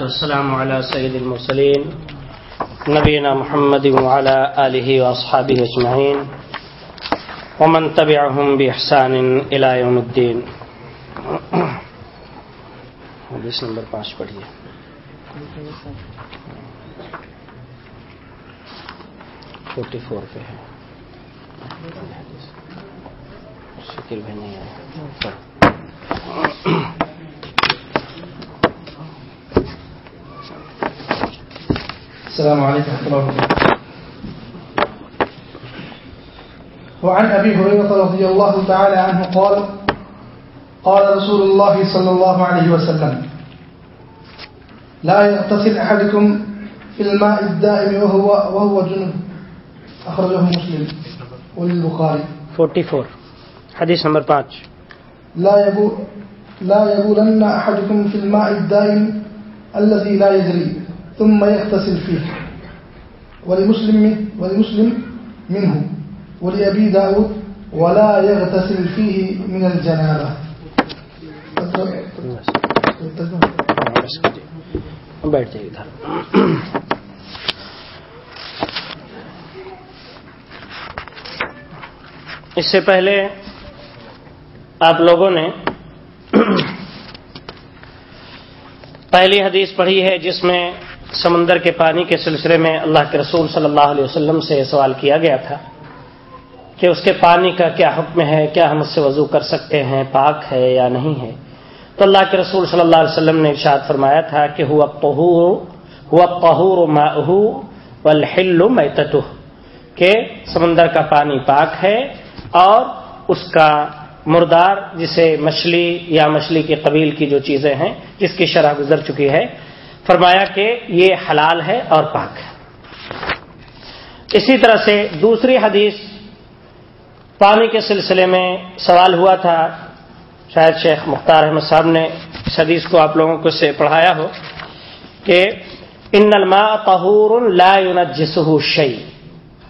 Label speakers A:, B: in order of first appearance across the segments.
A: والصلاة والسلام على سيد المرسلين، نبينا محمد وعلى آله وأصحابه أجمعين، ومن تبعهم بإحسان إلى يوم الدين. حدیث نمبر پانچ پڑھیے۔ فورٹی فور پہ ہے۔ شکل بھی نہیں ہے۔
B: السلام عليكم ورحمة الله وبركاته. وعن أبي هريرة رضي الله تعالى عنه قال قال رسول الله صلى الله عليه وسلم لا يغتسل أحدكم في الماء الدائم وهو, وهو جنب. أخرجه مسلم وللبخاري.
A: Forty four. حدیث نمبر پانچ.
B: لا يبول لا يبولن أحدكم في الماء الدائم الذي لا يجري. ثم يغتسل فيه. ولمسلم, ولمسلم منه. ولأبي داود ولا يغتسل فيه من الجنابة.
A: بیٹھ جائیے ادھر اس سے پہلے آپ لوگوں نے پہلی حدیث پڑھی ہے جس میں سمندر کے پانی کے سلسلے میں اللہ کے رسول صلی اللہ علیہ وسلم سے سوال کیا گیا تھا کہ اس کے پانی کا کیا حکم ہے، کیا ہم اس سے وضو کر سکتے ہیں، پاک ہے یا نہیں ہے؟ تو اللہ کے رسول صلی اللہ علیہ وسلم نے ارشاد فرمایا تھا کہ ہوا پہور ہوا پہور والحل میتتہ، کہ سمندر کا پانی پاک ہے اور اس کا مردار جسے مچھلی یا مچھلی کے قبیل کی جو چیزیں ہیں، جس کی شرح گزر چکی ہے فرمایا کہ یہ حلال ہے اور پاک ہے۔ اسی طرح سے دوسری حدیث پانی کے سلسلے میں سوال ہوا تھا۔ شاید شیخ مختار احمد صاحب نے اس حدیث کو آپ لوگوں کو سے پڑھایا ہو کہ ان الماء طہور لا ينجسه شيء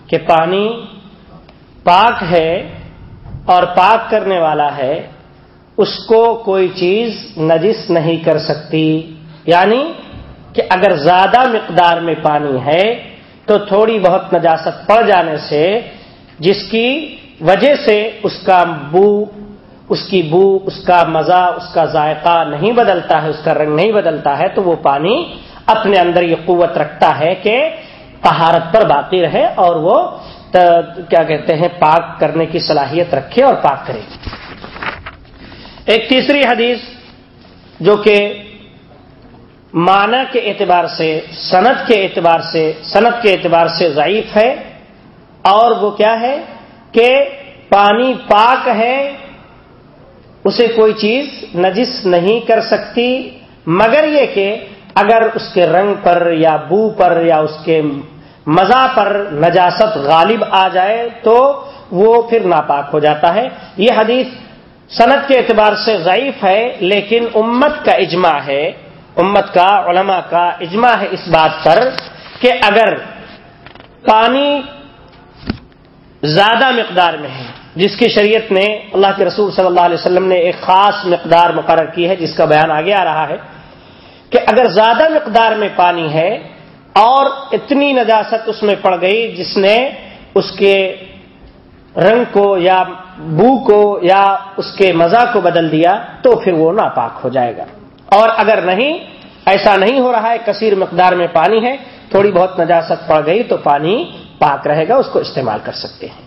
A: کہ پانی پاک ہے اور پاک کرنے والا ہے، اس کو کوئی چیز نجس نہیں کر سکتی۔ یعنی کہ اگر زیادہ مقدار میں پانی ہے تو تھوڑی بہت نجاست پڑ جانے سے جس کی وجہ سے اس کا بو، اس کی بو، اس کا مزہ، اس کا ذائقہ نہیں بدلتا ہے، اس کا رنگ نہیں بدلتا ہے، تو وہ پانی اپنے اندر یہ قوت رکھتا ہے کہ طہارت پر باقی رہے اور وہ کیا کہتے ہیں، پاک کرنے کی صلاحیت رکھے اور پاک کرے۔ ایک تیسری حدیث جو کہ معنی کے اعتبار سے صنعت کے اعتبار سے صنعت کے اعتبار سے ضعیف ہے۔ اور وہ کیا ہے کہ پانی پاک ہے، اسے کوئی چیز نجس نہیں کر سکتی۔ مگر یہ کہ اگر اس کے رنگ پر یا بو پر یا اس کے مزہ پر نجاست غالب آ جائے تو وہ پھر ناپاک ہو جاتا ہے۔ یہ حدیث صنعت کے اعتبار سے ضعیف ہے، لیکن امت کا اجماع ہے۔ امت کا، علماء کا اجماع ہے اس بات پر کہ اگر پانی زیادہ مقدار میں ہے، جس کی شریعت نے اللہ کے رسول صلی اللہ علیہ وسلم نے ایک خاص مقدار مقرر کی ہے، جس کا بیان آگے آ رہا ہے کہ اگر زیادہ مقدار میں پانی ہے اور اتنی نجاست اس میں پڑ گئی جس نے اس کے رنگ کو یا بو کو یا اس کے مزہ کو بدل دیا، تو پھر وہ ناپاک ہو جائے گا۔ اور اگر نہیں، ایسا نہیں ہو رہا ہے، کثیر مقدار میں پانی ہے، تھوڑی بہت نجاست پڑ گئی تو پانی پاک رہے گا، اس کو استعمال کر سکتے ہیں۔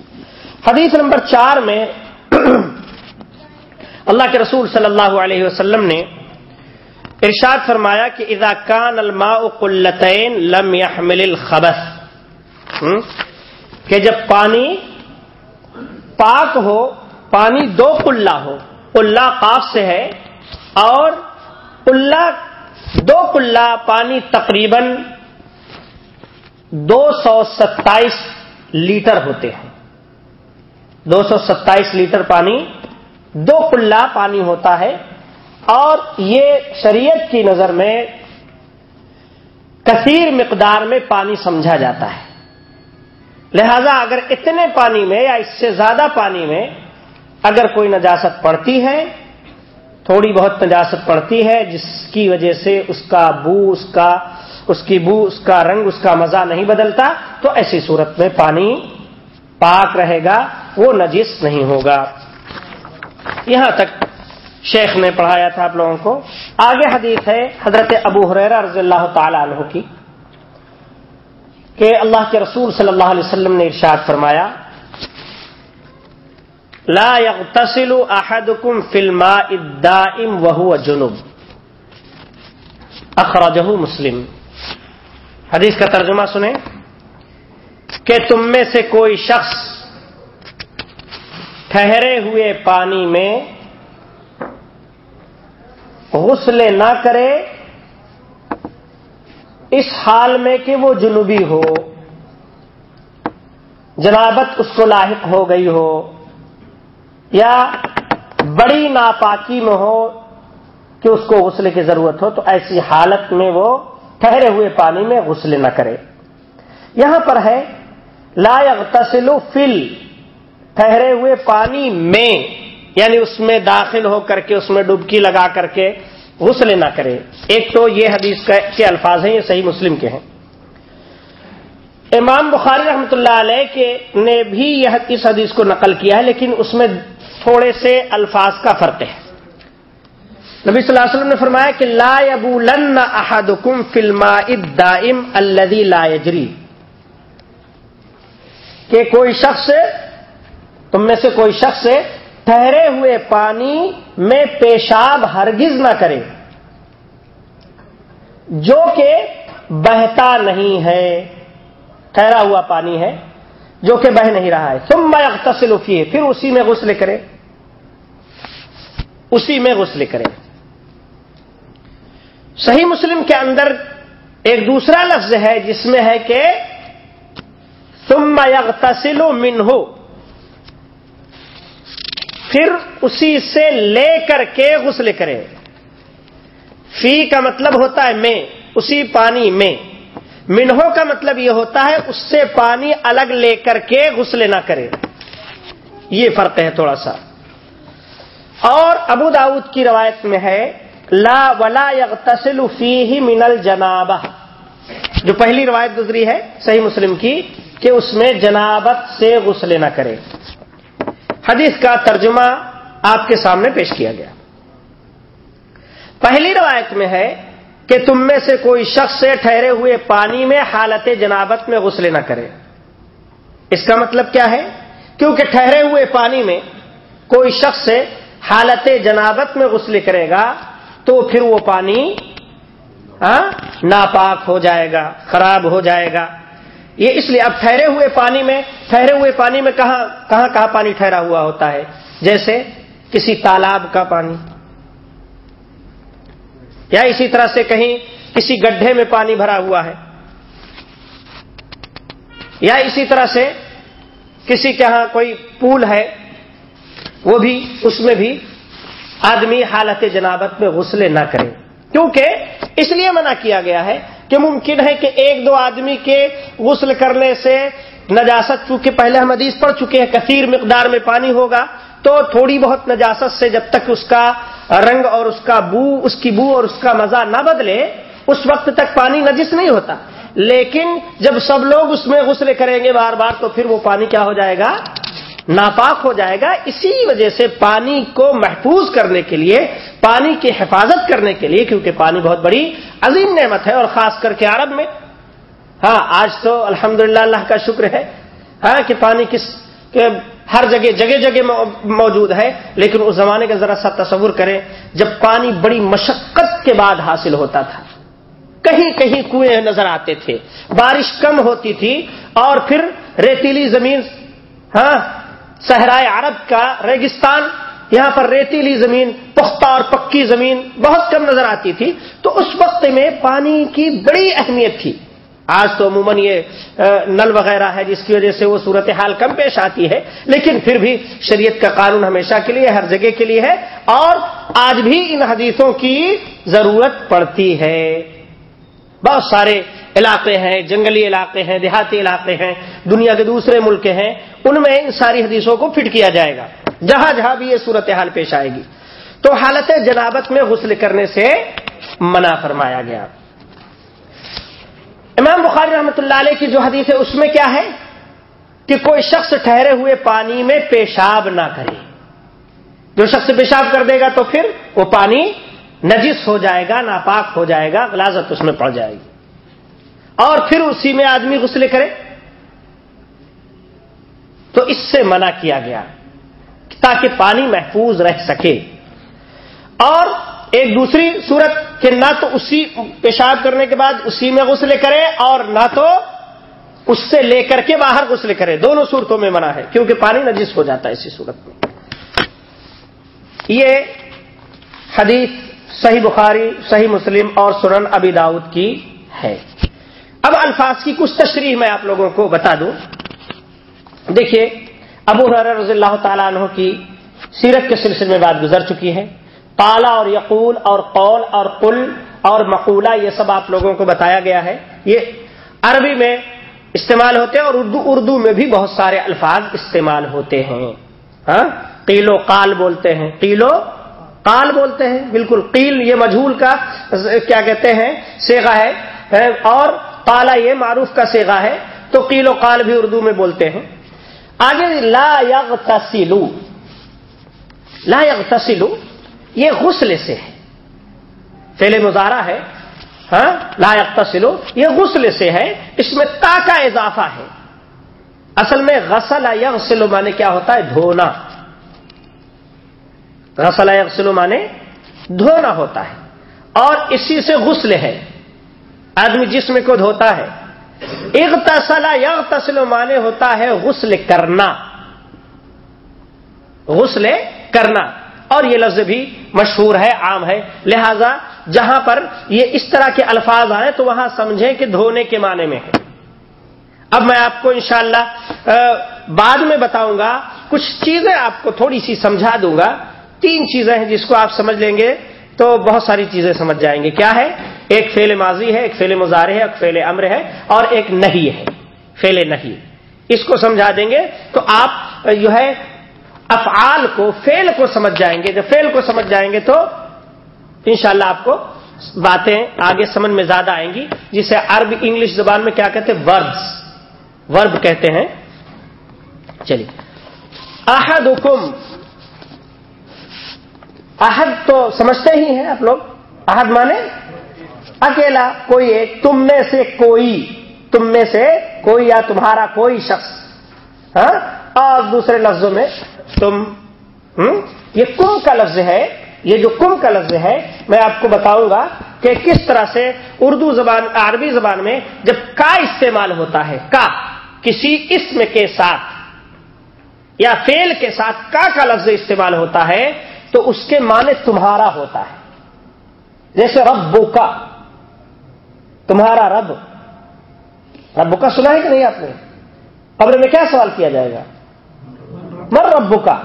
A: حدیث نمبر چار میں اللہ کے رسول صلی اللہ علیہ وسلم نے ارشاد فرمایا کہ اذا کان الماء قلتین لم يحمل الخبث۔ کہ جب پانی پاک ہو، پانی دو قلہ ہو، قلہ قاف سے ہے اور قلہ دو قلہ پانی تقریباً دو سو ستائیس لیٹر ہوتے ہیں۔ دو سو ستائیس لیٹر پانی، دو قلہ پانی ہوتا ہے۔ اور یہ شریعت کی نظر میں کثیر مقدار میں پانی سمجھا جاتا ہے۔ لہذا اگر اتنے پانی میں یا اس سے زیادہ پانی میں اگر کوئی نجاست پڑتی ہے تھوڑی بہت نجاست پڑتی ہے، جس کی وجہ سے اس کا بو، اس کا، اس کی بو، اس کا رنگ، اس کا مزہ نہیں بدلتا، تو ایسی صورت میں پانی پاک رہے گا، وہ نجس نہیں ہوگا۔ یہاں تک شیخ نے پڑھایا تھا آپ لوگوں کو۔ آگے حدیث ہے حضرت ابو حریرہ رضی اللہ تعالی عنہ کی، کہ اللہ کے رسول صلی اللہ علیہ وسلم نے ارشاد فرمایا لا يغتسل احدكم في الماء الدائم وهو جنوب اخرجہ مسلم۔ حدیث کا ترجمہ سنیں کہ تم میں سے کوئی شخص ٹھہرے ہوئے پانی میں غسل نہ کرے، اس حال میں کہ وہ جنوبی ہو، جنابت اس کو لاحق ہو گئی ہو۔ یا بڑی ناپاکی میں ہو کہ اس کو غسل کی ضرورت ہو، تو ایسی حالت میں وہ ٹھہرے ہوئے پانی میں غسل نہ کرے۔ یہاں پر ہے، لا یغتسل فل ٹھہرے ہوئے پانی میں یعنی اس میں داخل ہو کر کے، اس میں ڈبکی لگا کر کے غسل نہ کرے۔ ایک تو یہ حدیث کے الفاظ ہیں، یہ صحیح مسلم کے ہیں۔ امام بخاری رحمۃ اللہ علیہ کے نے بھی یہ اس حدیث کو نقل کیا ہے، لیکن اس میں تھوڑے سے الفاظ کا فرق ہے۔ نبی صلی اللہ علیہ وسلم نے فرمایا کہ لا يبولن احدكم في الماء الدائم الذي لا يجري کہ کوئی شخص، تم میں سے کوئی شخص ٹھہرے ہوئے پانی میں پیشاب ہرگز نہ کرے، جو کہ بہتا نہیں ہے، ٹھہرا ہوا پانی ہے، جو کہ بہ نہیں رہا ہے۔ تم میں اختصل پھر اسی میں غسل کرے۔ اسی میں غسل کرے صحیح مسلم کے اندر ایک دوسرا لفظ ہے جس میں ہے کہ تم یغتسل من پھر اسی سے لے کر کے غسل کرے فی کا مطلب ہوتا ہے میں، اسی پانی میں۔ منہو کا مطلب یہ ہوتا ہے اس سے پانی الگ لے کر کے غسل نہ کرے یہ فرق ہے تھوڑا سا۔ اور ابو داود کی روایت میں ہے، لا ولا یغتسل فی من الجنابہ۔ جو پہلی روایت گزری ہے صحیح مسلم کی، کہ اس میں جنابت سے غسل نہ کرے۔ حدیث کا ترجمہ آپ کے سامنے پیش کیا گیا۔ پہلی روایت میں ہے کہ تم میں سے کوئی شخص سے ٹھہرے ہوئے پانی میں حالت جنابت میں غسل نہ کرے۔ اس کا مطلب کیا ہے؟ کیونکہ ٹھہرے ہوئے پانی میں کوئی شخص سے حالت جنابت میں غسل کرے گا تو پھر وہ پانی ہاں، ناپاک ہو جائے گا، خراب ہو جائے گا۔ یہ اس لیے اب ٹھہرے ہوئے پانی میں، ٹھہرے ہوئے پانی میں کہاں کہاں کہاں پانی ٹھہرا ہوا ہوتا ہے؟ جیسے کسی تالاب کا پانی۔ یا اسی طرح سے کہیں کسی گڈھے میں پانی بھرا ہوا ہے۔ یا اسی طرح سے کسی کے ہاں کوئی پول ہے وہ بھی اس میں بھی آدمی حالت جنابت میں غسلے نہ کرے۔ کیونکہ اس لیے منع کیا گیا ہے کہ ممکن ہے کہ ایک دو آدمی کے غسل کرنے سے نجاست، چونکہ پہلے ہم حدیث پڑھ چکے ہیں، کثیر مقدار میں پانی ہوگا، تو تھوڑی بہت نجاست سے جب تک اس کا رنگ اور اس کا بو، اس کی بو اور اس کا مزہ نہ بدلے، اس وقت تک پانی نجس نہیں ہوتا۔ لیکن جب سب لوگ اس میں غسل کریں گے بار بار، تو پھر وہ پانی کیا ہو جائے گا؟ ناپاک ہو جائے گا، اسی وجہ سے پانی کو محفوظ کرنے کے لیے، پانی کی حفاظت کرنے کے لیے، کیونکہ پانی بہت بڑی عظیم نعمت ہے، اور خاص کر کے عرب میں۔ ہاں آج تو الحمد اللہ کا شکر ہے۔ ہاں کہ پانی کس کہ ہر جگہ جگہ جگہ موجود ہے، لیکن اس زمانے کا ذرا سا تصور کریں، جب پانی بڑی مشقت کے بعد حاصل ہوتا تھا۔ کہیں کہیں کنویں نظر آتے تھے۔ بارش کم ہوتی تھی، اور پھر ریتیلی زمین ہاں صحرائے عرب کا ریگستان، یہاں پر ریتیلی زمین، پختہ اور پکی زمین بہت کم نظر آتی تھی۔ تو اس وقت میں پانی کی بڑی اہمیت تھی۔ آج تو عموماً یہ نل وغیرہ ہے، جس کی وجہ سے وہ صورتحال کم پیش آتی ہے۔ لیکن پھر بھی شریعت کا قانون ہمیشہ کے لیے، ہر جگہ کے لیے ہے۔ اور آج بھی ان حدیثوں کی ضرورت پڑتی ہے۔ بہت سارے علاقے ہیں، جنگلی علاقے ہیں، دیہاتی علاقے ہیں، دنیا کے دوسرے ملک ہیں، ان میں ان ساری حدیثوں کو فٹ کیا جائے گا۔ جہاں جہاں بھی یہ صورتحال پیش آئے گی۔ تو حالت جنابت میں غسل کرنے سے منع فرمایا گیا۔ امام بخاری رحمۃ اللہ علیہ کی جو حدیث ہے، اس میں کیا ہے؟ کہ کوئی شخص ٹھہرے ہوئے پانی میں پیشاب نہ کرے۔ جو شخص پیشاب کر دے گا تو پھر وہ پانی نجس ہو جائے گا، ناپاک ہو جائے گا، غلازت اس میں پڑ جائے گی۔ اور پھر اسی میں آدمی غسل کرے۔ تو اس سے منع کیا گیا تاکہ پانی محفوظ رہ سکے۔ اور ایک دوسری صورت کہ نہ تو اسی پیشاب کرنے کے بعد اسی میں غسل کرے اور نہ تو اس سے لے کر کے باہر غسل کرے۔ دونوں صورتوں میں منع ہے کیونکہ پانی نجس ہو جاتا ہے اسی صورت میں۔ یہ حدیث صحیح بخاری، صحیح مسلم اور سنن ابی داود کی ہے۔ اب الفاظ کی کچھ تشریح میں آپ لوگوں کو بتا دوں۔ دیکھیے، ابو رضی اللہ تعالیٰ عنہ کی سیرت کے سلسلے میں بات گزر چکی ہے۔ پالا اور یقول اور قول اور قل اور مقولہ، یہ سب آپ لوگوں کو بتایا گیا ہے۔ یہ عربی میں استعمال ہوتے ہیں اور اردو اردو میں بھی بہت سارے الفاظ استعمال ہوتے ہیں۔ ہاں؟ قیل و قال بولتے ہیں۔ قیل و قال بولتے ہیں۔ بالکل قیل، یہ مجھول کا کیا کہتے ہیں سیگا ہے۔ اور قالا یہ معروف کا سیگا ہے تو قیل و قال بھی اردو میں بولتے ہیں۔ آگے لا یغتسلو۔ لا یغتسلو یہ غسل سے ہے۔ فیل مظاہرہ ہے۔ ہاں؟ لا یغتسلو یہ غسل سے ہے۔ اس میں تا کا اضافہ ہے۔ اصل میں غسل یغسلو مانے کیا ہوتا ہے؟ دھونا۔ غسل یغسلو مانے دھونا ہوتا ہے۔ اور اسی سے غسل ہے۔ آدمی جسم کو دھوتا ہے۔ اغتسلا یغتسل مانے ہوتا ہے غسل کرنا۔ غسل کرنا۔ اور یہ لفظ بھی مشہور ہے، عام ہے۔ لہذا جہاں پر یہ اس طرح کے الفاظ آئے تو وہاں سمجھیں کہ دھونے کے معنی میں ہے۔ اب میں آپ کو انشاءاللہ بعد میں بتاؤں گا۔ کچھ چیزیں آپ کو تھوڑی سی سمجھا دوں گا۔ تین چیزیں ہیں جس کو آپ سمجھ لیں گے تو بہت ساری چیزیں سمجھ جائیں گے۔ کیا ہے؟ ایک فیل ماضی ہے، ایک فیل مظاہرے ہے، ایک فیل امر ہے اور ایک نہیں ہے فیل نہیں اس کو سمجھا دیں گے تو آپ جو ہے افعال کو فیل کو سمجھ جائیں گے۔ جب فیل کو سمجھ جائیں گے تو انشاءاللہ آپ کو باتیں آگے سمجھ میں زیادہ آئیں گی، جسے عرب انگلش زبان میں کیا کہتے ہیں؟ وربس ورب کہتے ہیں۔ چلیے۔ احد حکم احد تو سمجھتے ہی ہیں آپ لوگ۔ احد مانے اکیلا کوئی ایک، تم میں سے کوئی، تم میں سے کوئی یا تمہارا کوئی شخص۔ ہاں؟ اور دوسرے لفظوں میں تم یہ کم کا لفظ ہے، یہ جو کم کا لفظ ہے، میں آپ کو بتاؤں گا کہ کس طرح سے اردو زبان، عربی زبان میں جب کا استعمال ہوتا ہے، کا، کسی اسم کے ساتھ یا فیل کے ساتھ کا کا لفظ استعمال ہوتا ہے، تو اس کے معنی تمہارا ہوتا ہے۔ جیسے ربو کا تمہارا رب. رب کا سنا ہے کہ نہیں آپ نے؟ قبر میں کیا سوال کیا جائے گا؟ مر ربو کا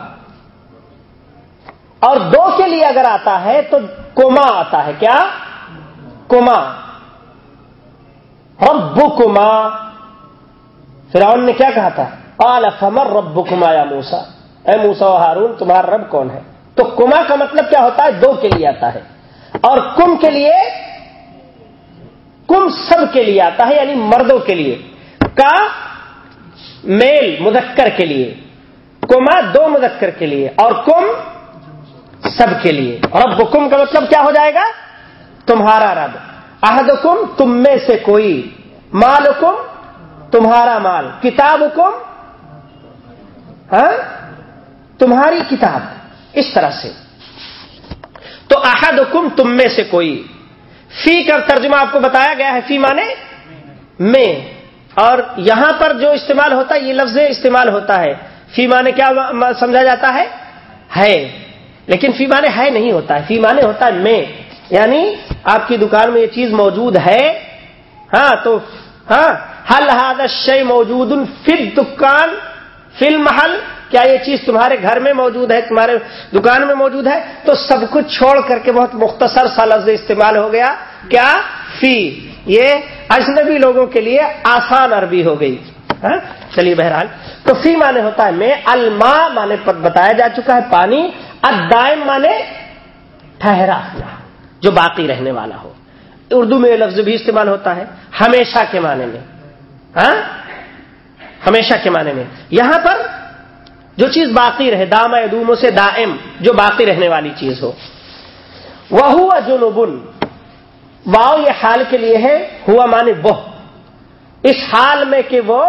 A: اور دو کے لیے اگر آتا ہے تو کوما آتا ہے، کیا؟ کوما ربو کما فرعون نے کیا کہا تھا؟ فمر ربو کما یا موسا اے موسا و ہارون، تمہارا رب کون ہے؟ تو کما کا مطلب کیا ہوتا ہے؟ دو کے لیے آتا ہے. اور کم کے لیے کم سب کے لیے آتا ہے یعنی مردوں کے لیے۔ کا، میل، مذکر کے لیے۔ کما دو مذکر کے لیے۔ اور کم، سب کے لیے۔ اور اب کم کا مطلب کیا ہو جائے گا؟ تمہارا رب۔ عہد کم تم میں سے کوئی۔ مال کم تمہارا مال۔ کتاب کم ہاں؟ تمہاری کتاب۔ اس طرح سے۔ تو احد کم تم میں سے کوئی۔ فی کا ترجمہ آپ کو بتایا گیا ہے، فی مانے میں۔ اور یہاں پر جو استعمال ہوتا ہے، یہ لفظ استعمال ہوتا ہے۔ فی مانے کیا سمجھا جاتا ہے؟ ہے۔ لیکن فی مانے ہے نہیں ہوتا ہے، فی مانے ہوتا ہے میں۔ یعنی آپ کی دکان میں یہ چیز موجود ہے۔ ہاں تو ہاں حل ہاد شے موجود فل دکان فل محل کیا یہ چیز تمہارے گھر میں موجود ہے، تمہارے دکان میں موجود ہے؟ تو سب کچھ چھوڑ کر کے بہت مختصر سا لفظ استعمال ہو گیا۔ کیا؟ فی۔ یہ اجنبی لوگوں کے لیے آسان عربی ہو گئی۔ ہاں؟ چلیے بہرحال۔ تو فی مانے ہوتا ہے میں، الما مانے پر بتایا جا چکا ہے، پانی۔ ادائم مانے ٹھہرا ہوا، جو باقی رہنے والا ہو۔ اردو میں یہ لفظ بھی استعمال ہوتا ہے، ہمیشہ کے معنی میں۔ ہاں؟ ہمیشہ کے معنی میں۔ یہاں پر جو چیز باقی رہے، دام ادوموں سے دائم جو باقی رہنے والی چیز ہو۔ وہ ہوا جنوبن واؤ یہ حال کے لیے ہے، ہوا مانے وہ۔ اس حال میں کہ وہ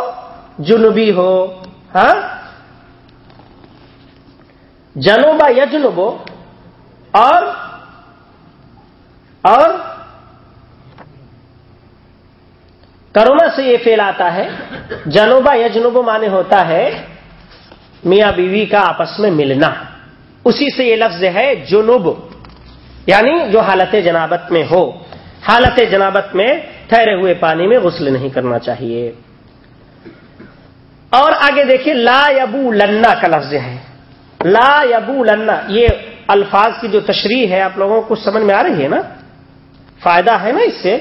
A: جنوبی ہو۔ ہاں؟ جنوبا یا جنوبو اور اور کرونا سے یہ فیل آتا ہے۔ جنوبا یا جنوبو مانے ہوتا ہے میاں بیوی کا آپس میں ملنا۔ اسی سے یہ لفظ ہے جنوب یعنی جو حالت جنابت میں ہو۔ حالت جنابت میں ٹھہرے ہوئے پانی میں غسل نہیں کرنا چاہیے۔ اور آگے دیکھیے، لا یبو لنا کا لفظ ہے۔ لا یبو لنا یہ الفاظ کی جو تشریح ہے، آپ لوگوں کو کچھ سمجھ میں آ رہی ہے نا؟ فائدہ ہے نا اس سے؟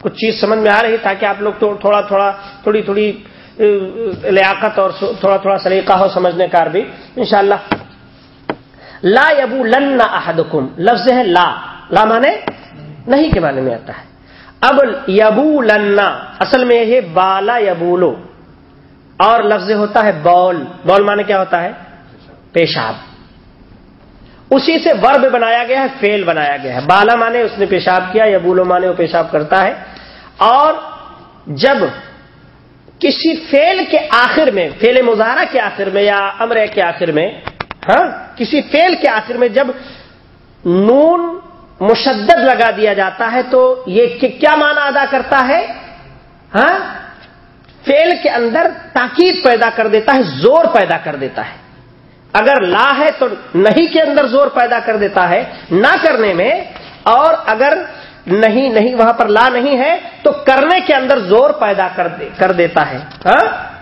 A: کچھ چیز سمجھ میں آ رہی تاکہ آپ لوگ تھوڑا تھوڑا، تھوڑی تھوڑی لیاقت اور تھوڑا تھوڑا سلیقہ ہو سمجھنے کا بھی۔ انشاءاللہ۔ لا یبو لنا احدکم، لفظ ہے لا۔ لا مانے نہیں کے معنی میں آتا ہے۔ اب یبو لنا اصل میں یہ بالا یبولو۔ اور لفظ ہوتا ہے بول۔ بول مانے کیا ہوتا ہے؟ پیشاب۔ اسی سے ورب بنایا گیا ہے فیل بنایا گیا ہے۔ بالا مانے اس نے پیشاب کیا یا بولو مانے وہ پیشاب کرتا ہے۔ اور جب کسی فیل کے آخر میں فیل مظاہرہ کے آخر میں یا امر کے آخر میں ہاں کسی فیل کے آخر میں جب نون مشدد لگا دیا جاتا ہے تو یہ کیا معنی ادا کرتا ہے؟ ہاں فیل کے اندر تاکید پیدا کر دیتا ہے، زور پیدا کر دیتا ہے۔ اگر لا ہے تو نہیں کے اندر زور پیدا کر دیتا ہے، نہ کرنے میں، اور اگر نہیں نہیں، وہاں پر لا نہیں ہے، تو کرنے کے اندر زور پیدا کر دے، کر دیتا ہے۔ ہاں؟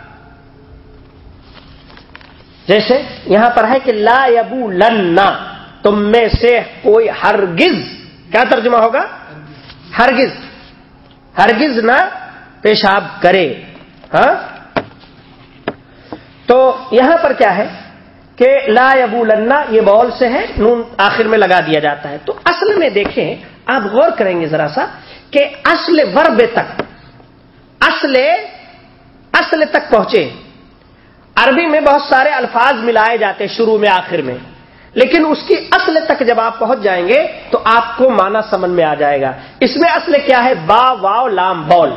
A: جیسے یہاں پر ہے کہ لا یبو لن تم میں سے کوئی ہرگز، کیا ترجمہ ہوگا؟ ہرگز۔ ہرگز نہ پیشاب کرے۔ ہاں؟ تو یہاں پر کیا ہے کہ لا ابو لنا یہ بول سے ہے، نون آخر میں لگا دیا جاتا ہے۔ تو اصل میں دیکھیں آپ غور کریں گے ذرا سا کہ اصل ورب تک، اصل اصل تک پہنچے۔ عربی میں بہت سارے الفاظ ملائے جاتے شروع میں، آخر میں۔ لیکن اس کی اصل تک جب آپ پہنچ جائیں گے تو آپ کو مانا سمجھ میں آ جائے گا۔ اس میں اصل کیا ہے؟ با واؤ لام، بول۔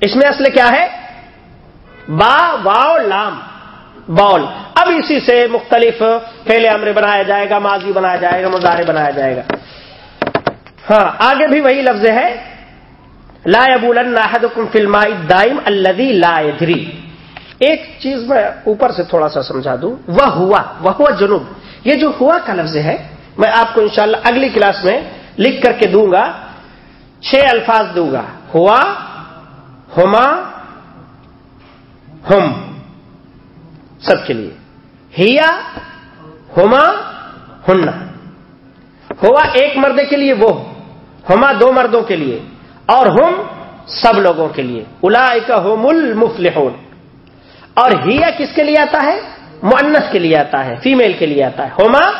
A: اس میں اصل کیا ہے؟ با واؤ لام، بول۔ اب اسی سے مختلف پھیلے امر بنایا جائے گا، ماضی بنایا جائے گا، مظاہرے بنایا جائے گا۔ ہاں آگے بھی وہی لفظ ہے۔ لا ابول فلم دائم الدی لا ادری ایک چیز میں اوپر سے تھوڑا سا سمجھا دوں۔ وہ ہوا وہ ہوا جنوب۔ یہ جو ہوا کا لفظ ہے، میں آپ کو انشاءاللہ اگلی کلاس میں لکھ کر کے دوں گا۔ چھ الفاظ دوں گا۔ ہوا ہوما ہم۔ سب کے لیے۔ ہیا ہوما ہننا ہوا ایک مرد کے لیے وہ۔ ہوما دو مردوں کے لیے اور ہم سب لوگوں کے لیے۔ الا ہوم المفلحون۔ اور ہیا کس کے لیے آتا ہے؟ معنس کے لیے آتا ہے، فیمیل کے لیے آتا ہے۔ ہوما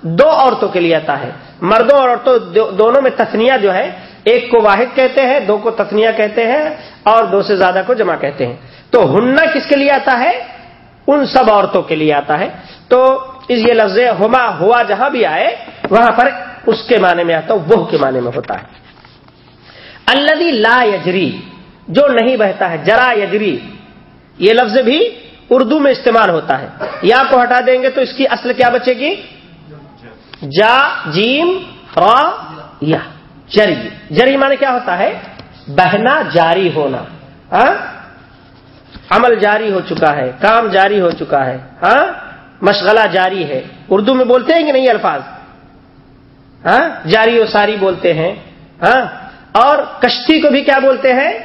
A: دو عورتوں کے لیے آتا ہے۔ مردوں اور عورتوں دونوں میں تسنیا جو ہے، ایک کو واحد کہتے ہیں، دو کو تسنیا کہتے ہیں، اور دو سے زیادہ کو جمع کہتے ہیں۔ تو ہننا کس کے لیے آتا ہے؟ ان سب عورتوں کے لیے آتا ہے۔ تو یہ لفظ ہما ہوا جہاں بھی آئے، وہاں پر اس کے معنی میں آتا وہ کے معنی میں ہوتا ہے۔ اللہ لا یجری، جو نہیں بہتا ہے، جرا یجری، یہ لفظ بھی اردو میں استعمال ہوتا ہے۔ یا کو ہٹا دیں گے تو اس کی اصل کیا بچے گی؟ جا، جیم، را، یا، جری۔ جری مانے کیا ہوتا ہے؟ بہنا، جاری ہونا۔ ہاں؟ عمل جاری ہو چکا ہے، کام جاری ہو چکا ہے۔ ہاں؟ مشغلہ جاری ہے۔ اردو میں بولتے ہیں کہ نہیں الفاظ۔ ہاں؟ جاری و ساری بولتے ہیں ہاں؟ اور کشتی کو بھی کیا بولتے ہیں؟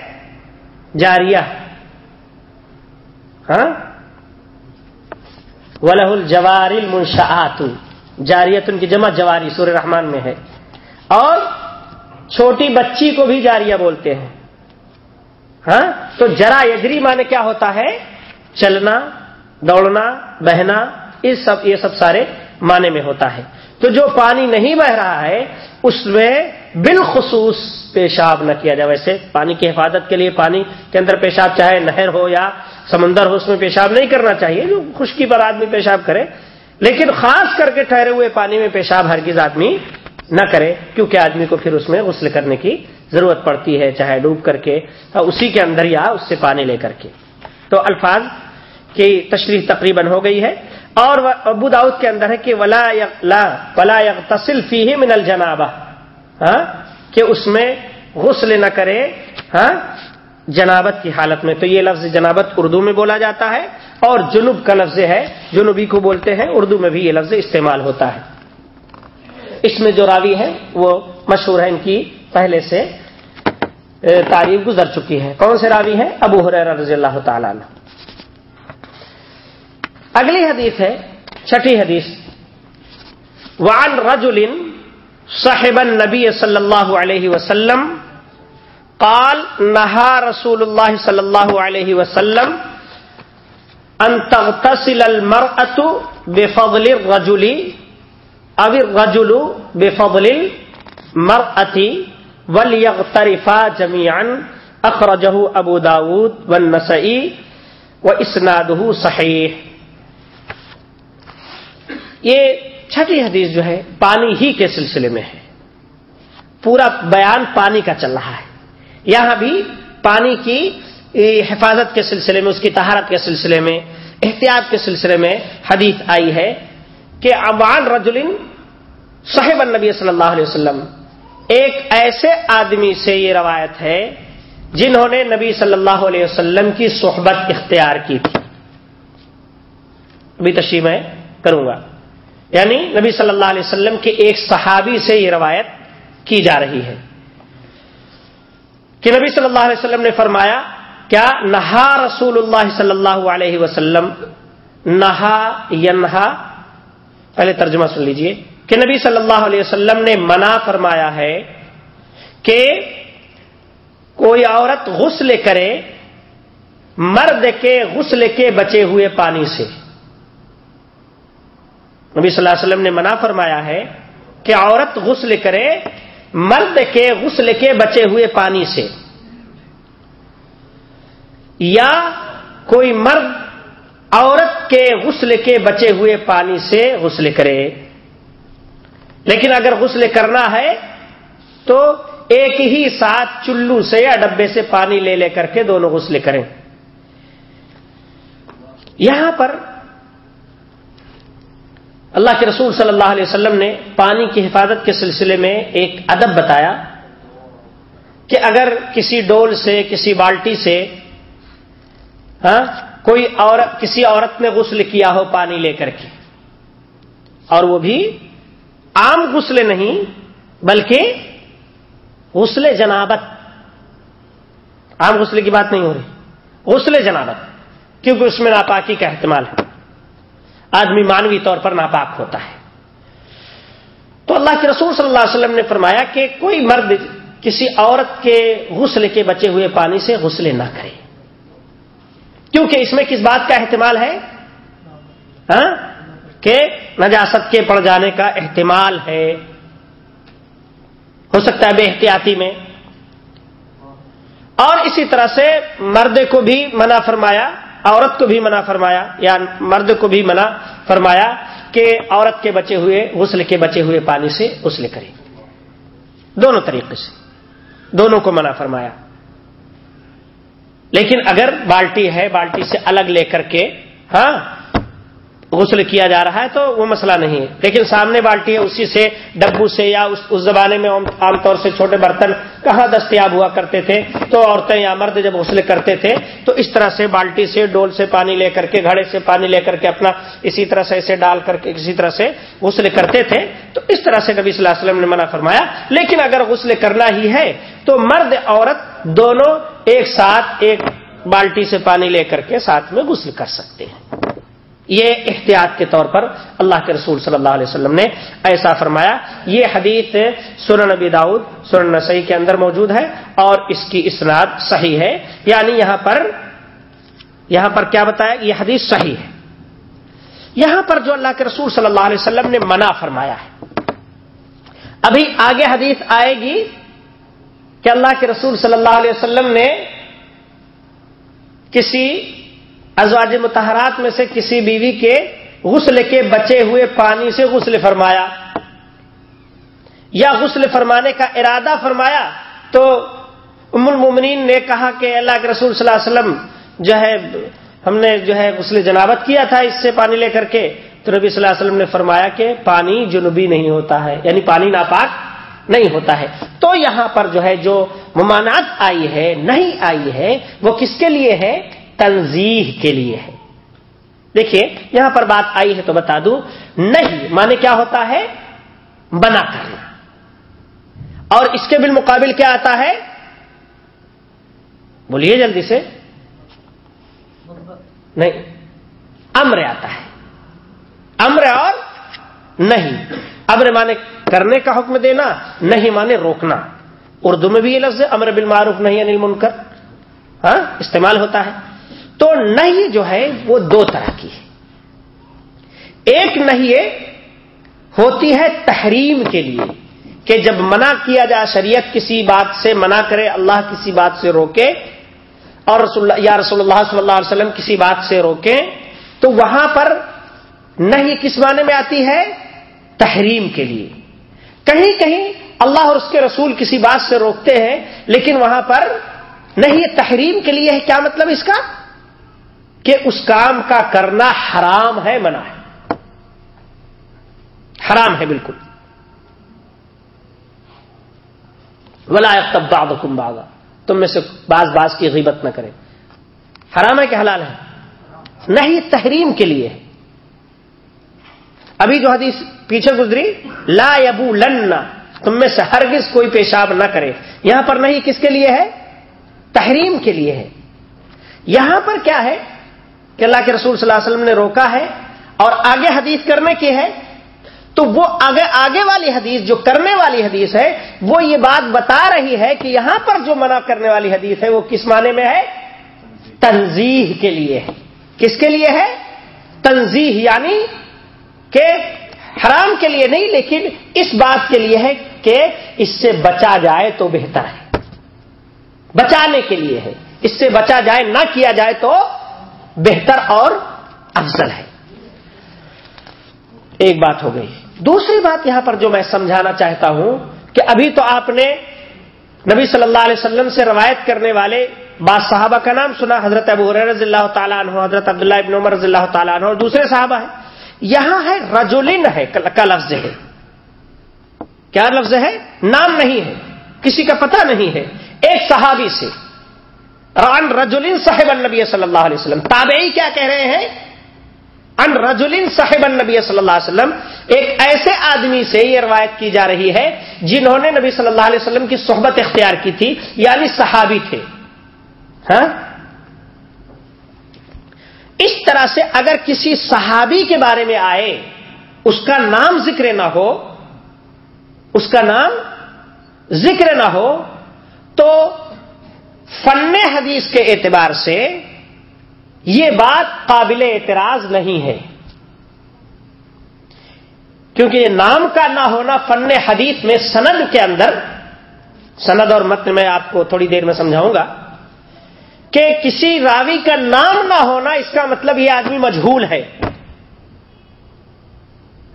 A: جاریہ۔ ہاں؟ ولہ الجوار المنشآت۔ جاریت ان کی جمع جواری سور رحمان میں ہے۔ اور چھوٹی بچی کو بھی جاریہ بولتے ہیں۔ ہاں؟ تو جرا یجری مانے کیا ہوتا ہے؟ چلنا، دوڑنا، بہنا یہ سب یہ سب سارے معنی میں ہوتا ہے۔ تو جو پانی نہیں بہ رہا ہے، اس میں بالخصوص پیشاب نہ کیا جائے۔ ویسے پانی کی حفاظت کے لیے پانی کے اندر پیشاب چاہے نہر ہو یا سمندر ہو، اس میں پیشاب نہیں کرنا چاہیے۔ جو خشکی پر آدمی پیشاب کرے، لیکن خاص کر کے ٹھہرے ہوئے پانی میں پیشاب ہرگز آدمی نہ کرے، کیونکہ آدمی کو پھر اس میں غسل کرنے کی ضرورت پڑتی ہے، چاہے ڈوب کر کے اسی کے اندر یا اس سے پانی لے کر کے۔ تو الفاظ کی تشریح تقریباً ہو گئی ہے۔ اور ابو داؤد کے اندر ہے کہ ولا ولا تسل فی من الجنابہ۔ ہاں؟ کہ اس میں غسل نہ کرے ہاں؟ جنابت کی حالت میں۔ تو یہ لفظ جنابت اردو میں بولا جاتا ہے اور جنوب کا لفظ ہے، جنوبی کو بولتے ہیں، اردو میں بھی یہ لفظ استعمال ہوتا ہے۔ اس میں جو راوی ہے وہ مشہور ہے ان کی پہلے سے تعریف گزر چکی ہے کون سے راوی ہیں؟ ابو حریر رضی اللہ تعالی اگلی حدیث ہے، چھٹی حدیث۔ وعن رجل صاحب النبی صلی اللہ علیہ وسلم قال، نہا رسول اللہ صلی اللہ علیہ وسلم ان تغتسل المرأة بفضل الرجل او الرجل بفضل المرأة وليغترفا جميعا، اخرجه ابو داود والنسئی واسناده صحیح۔ یہ چھٹی حدیث جو ہے، پانی ہی کے سلسلے میں ہے۔ پورا بیان پانی کا چل رہا ہے۔ یہاں بھی پانی کی حفاظت کے سلسلے میں، اس کی تہارت کے سلسلے میں، احتیاط کے سلسلے میں حدیث آئی ہے کہ اوان رجولن صاحب النبی صلی اللہ علیہ وسلم، ایک ایسے آدمی سے یہ روایت ہے جنہوں نے نبی صلی اللہ علیہ وسلم کی صحبت اختیار کی تھی۔ ابھی تشریح میں کروں گا۔ یعنی نبی صلی اللہ علیہ وسلم کے ایک صحابی سے یہ روایت کی جا رہی ہے کہ نبی صلی اللہ علیہ وسلم نے فرمایا، کیا نہا رسول اللہ صلی اللہ علیہ وسلم نہا ینہا؟ پہلے ترجمہ سن لیجیے۔ کہ نبی صلی اللہ علیہ وسلم نے منع فرمایا ہے کہ کوئی عورت غسل کرے، مرد کے غسل کے بچے ہوئے پانی سے۔ نبی صلی اللہ علیہ وسلم نے منع فرمایا ہے کہ عورت غسل کرے، مرد کے غسل کے بچے ہوئے پانی سے۔ یا کوئی مرد عورت کے غسل کے بچے ہوئے پانی سے غسل کرے۔ لیکن اگر غسل کرنا ہے تو ایک ہی ساتھ چلو سے یا ڈبے سے پانی لے لے کر کے دونوں غسل کریں۔ یہاں پر اللہ کے رسول صلی اللہ علیہ وسلم نے پانی کی حفاظت کے سلسلے میں ایک ادب بتایا کہ اگر کسی ڈول سے، کسی بالٹی سے ہاں کوئی عورت کسی عورت نے غسل کیا ہو پانی لے کر کے، اور وہ بھی عام غسل نہیں، بلکہ غسل جنابت۔ عام غسل کی بات نہیں ہو رہی، غسل جنابت، کیونکہ اس میں ناپاکی کا احتمال ہے۔ آدمی مانوی طور پر ناپاک ہوتا ہے۔ تو اللہ کے رسول صلی اللہ علیہ وسلم نے فرمایا کہ کوئی مرد کسی عورت کے غسل کے بچے ہوئے پانی سے غسل نہ کرے۔ کیونکہ اس میں کس بات کا احتمال ہے؟ ہاں؟ کہ نجاست کے پڑ جانے کا احتمال ہے۔ ہو سکتا ہے بے احتیاطی میں۔ اور اسی طرح سے مرد کو بھی منع فرمایا عورت کو بھی منع فرمایا، یا مرد کو بھی منع فرمایا کہ عورت کے بچے ہوئے، غسل کے بچے ہوئے پانی سے غسل کرے۔ دونوں طریقے سے۔ دونوں کو منع فرمایا۔ لیکن اگر بالٹی ہے، بالٹی سے الگ لے کر کے ہاں غسل کیا جا رہا ہے تو وہ مسئلہ نہیں ہے۔ لیکن سامنے بالٹی ہے، اسی سے ڈبو سے یا اس اس زمانے میں عام طور سے چھوٹے برتن کہاں دستیاب ہوا کرتے تھے؟ تو عورتیں یا مرد جب غسل کرتے تھے تو اس طرح سے بالٹی سے ڈول سے پانی لے کر کے، گھڑے سے پانی لے کر کے اپنا اسی طرح سے اسے ڈال کر کے اسی طرح سے غسل کرتے تھے۔ تو اس طرح سے نبی صلی اللہ علیہ وسلم نے منع فرمایا۔ لیکن اگر غسل کرنا ہی ہے تو مرد عورت دونوں ایک ساتھ ایک بالٹی سے پانی لے کر کے ساتھ میں غسل کر سکتے ہیں۔ یہ احتیاط کے طور پر اللہ کے رسول صلی اللہ علیہ وسلم نے ایسا فرمایا۔ یہ حدیث سورن نبی داؤد سورن نسائی کے اندر موجود ہے اور اس کی اسناد صحیح ہے۔ یعنی یہاں پر یہاں پر کیا بتایا؟ یہ حدیث صحیح ہے۔ یہاں پر جو اللہ کے رسول صلی اللہ علیہ وسلم نے منع فرمایا ہے۔ ابھی آگے حدیث آئے گی کہ اللہ کے رسول صلی اللہ علیہ وسلم نے کسی ازواج متحرات میں سے کسی بیوی کے غسل کے بچے ہوئے پانی سے غسل فرمایا۔ یا غسل فرمانے کا ارادہ فرمایا تو ام المومنین نے کہا کہ اللہ کے رسول صلی اللہ علیہ وسلم جو ہے، ہم نے جو ہے غسل جنابت کیا تھا اس سے پانی لے کر کے۔ تو نبی صلی اللہ علیہ وسلم نے فرمایا کہ پانی جنوبی نہیں ہوتا ہے یعنی پانی ناپاک نہیں ہوتا ہے۔ تو یہاں پر جو ہے، جو ممانعت آئی ہے، نہیں آئی ہے، وہ کس کے لیے ہے؟ تنظیح کے لیے ہے۔ دیکھیے، یہاں پر بات آئی ہے تو بتا دوں۔ نہیں مانے کیا ہوتا ہے؟ بنا کرنا۔ اور اس کے بالمقابل کیا آتا ہے؟ بولیے جلدی سے۔ نہیں، امر آتا ہے۔ امر اور نہیں۔ امر مانے کرنے کا حکم دینا، نہیں مانے روکنا۔ اردو میں بھی یہ لفظ امر بالمعروف نہیں انل منکر ہاں استعمال ہوتا ہے۔ تو نہیں جو ہے وہ دو طرح کی ہے۔ ایک نہیں ہوتی ہے تحریم کے لیے کہ جب منع کیا جائے شریعت کسی بات سے منع کرے، اللہ کسی بات سے روکے اور رسول اللہ یا رسول اللہ صلی اللہ علیہ وسلم کسی بات سے روکے، تو وہاں پر نہیں کس معنی میں آتی ہے؟ تحریم کے لیے۔ کہیں کہیں اللہ اور اس کے رسول کسی بات سے روکتے ہیں، لیکن وہاں پر نہیں یہ تحریم کے لیے ہے، کیا مطلب اس کا؟ کہ اس کام کا کرنا حرام ہے، منع ہے۔ حرام ہے، بالکل۔ ولا تب حکم باغا تم میں سے باز باز کی غیبت نہ کرے حرام ہے کہ حلال ہے؟ نہیں تحریم کے لیے ابھی جو حدیث پیچھے گزری، لا یبو لن تم میں سے ہرگز کوئی پیشاب نہ کرے۔ یہاں پر نہیں کس کے لیے ہے؟ تحریم کے لیے ہے۔ یہاں پر کیا ہے؟ کہ اللہ کے رسول صلی اللہ علیہ وسلم نے روکا ہے اور آگے حدیث کرنے کی ہے، تو وہ آگے آگے والی حدیث، جو کرنے والی حدیث ہے، وہ یہ بات بتا رہی ہے کہ یہاں پر جو منع کرنے والی حدیث ہے، وہ کس معنی میں ہے؟ تنظیح کے لیے۔ ہے کس کے لیے ہے؟ تنظیح یعنی کہ حرام کے لیے نہیں، لیکن اس بات کے لیے ہے کہ اس سے بچا جائے تو بہتر ہے۔ بچانے کے لیے ہے۔ اس سے بچا جائے، نہ کیا جائے تو بہتر اور افضل ہے۔ ایک بات ہو گئی۔ دوسری بات یہاں پر جو میں سمجھانا چاہتا ہوں کہ ابھی تو آپ نے نبی صلی اللہ علیہ وسلم سے روایت کرنے والے بعض صحابہ کا نام سنا، حضرت ابو رضی اللہ تعالیٰ عنہ، حضرت عبداللہ ابن عمر رضی اللہ تعالیٰ عنہ اور دوسرے صحابہ ہیں۔ یہاں ہے رجولن ہے، کا لفظ ہے۔ کیا لفظ ہے؟ نام نہیں ہے، کسی کا پتہ نہیں ہے۔ ایک صحابی سے۔ ران رجولن صاحب النبی صلی اللہ علیہ وسلم۔ تابعی کیا کہہ رہے ہیں؟ ان رجولن صاحب النبی صلی اللہ علیہ وسلم۔ ایک ایسے آدمی سے یہ روایت کی جا رہی ہے جنہوں نے نبی صلی اللہ علیہ وسلم کی صحبت اختیار کی تھی یعنی صحابی تھے۔ ہاں؟ اس طرح سے اگر کسی صحابی کے بارے میں آئے، اس کا نام ذکر نہ ہو، اس کا نام ذکر نہ ہو، تو فن حدیث کے اعتبار سے یہ بات قابل اعتراض نہیں ہے۔ کیونکہ یہ نام کا نہ ہونا فن حدیث میں سند کے اندر، سند اور متن میں آپ کو تھوڑی دیر میں سمجھاؤں گا کہ کسی راوی کا نام نہ ہونا اس کا مطلب یہ آدمی مجہول ہے۔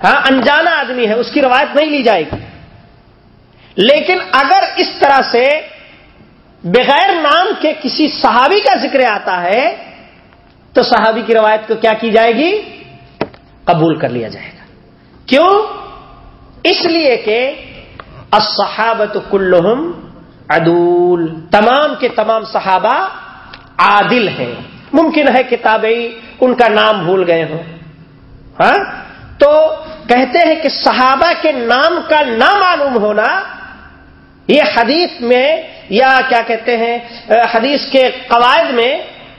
A: ہاں انجانا آدمی ہے، اس کی روایت نہیں لی جائے گی۔ لیکن اگر اس طرح سے بغیر نام کے کسی صحابی کا ذکر آتا ہے، تو صحابی کی روایت کو کیا کی جائے گی؟ قبول کر لیا جائے گا۔ کیوں؟ اس لیے کہ الصحابت کلہم عدول۔ تمام کے تمام صحابہ عادل ہیں۔ ممکن ہے کہ تابعی ان کا نام بھول گئے ہوں۔ ہاں؟ تو کہتے ہیں کہ صحابہ کے نام کا نامعلوم ہونا، یہ حدیث میں یا کیا کہتے ہیں حدیث کے قواعد میں،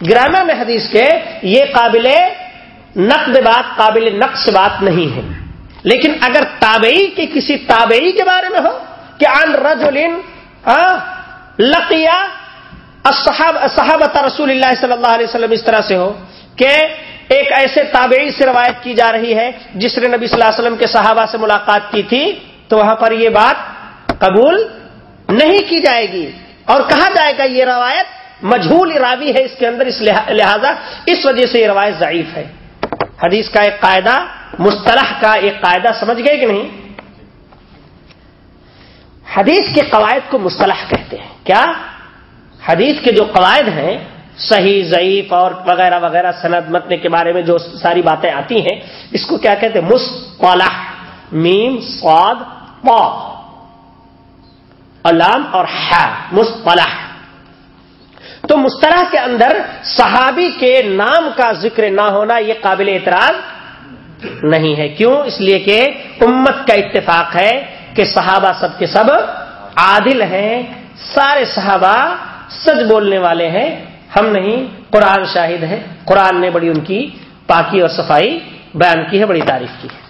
A: گرامر میں حدیث کے یہ قابل نقد بات، قابل نقص بات نہیں ہے۔ لیکن اگر تابعی کی کسی تابعی کے بارے میں ہو، کہ ان رجولن لقیا صحابت رسول اللہ صلی اللہ علیہ وسلم اس طرح سے ہو، کہ ایک ایسے تابعی سے روایت کی جا رہی ہے، جس نے نبی صلی اللہ علیہ وسلم کے صحابہ سے ملاقات کی تھی، تو وہاں پر یہ بات قبول نہیں کی جائے گی۔ اور کہا جائے گا یہ روایت؟ مجھول راوی ہے اس کے اندر، اس لہذا اس وجہ سے یہ روایت ضعیف ہے۔ حدیث کا ایک قاعدہ، مصطلح کا ایک قاعدہ، سمجھ گئے کہ نہیں؟ حدیث کے قواعد کو مصطلح کہتے ہیں۔ کیا؟ حدیث کے جو قواعد ہیں، صحیح، ضعیف اور وغیرہ وغیرہ، سند متنے کے بارے میں جو ساری باتیں آتی ہیں، اس کو کیا کہتے ہیں؟ مصطلح، میم سواد پا علام اور ہے مصطلح. تو مصطلح کے اندر صحابی کے نام کا ذکر نہ ہونا یہ قابل اعتراض نہیں ہے. کیوں؟ اس لیے کہ امت کا اتفاق ہے کہ صحابہ سب کے سب عادل ہیں، سارے صحابہ سچ بولنے والے ہیں. ہم نہیں، قرآن شاہد ہے قرآن نے بڑی ان کی پاکی اور صفائی بیان کی ہے، بڑی تعریف کی ہے.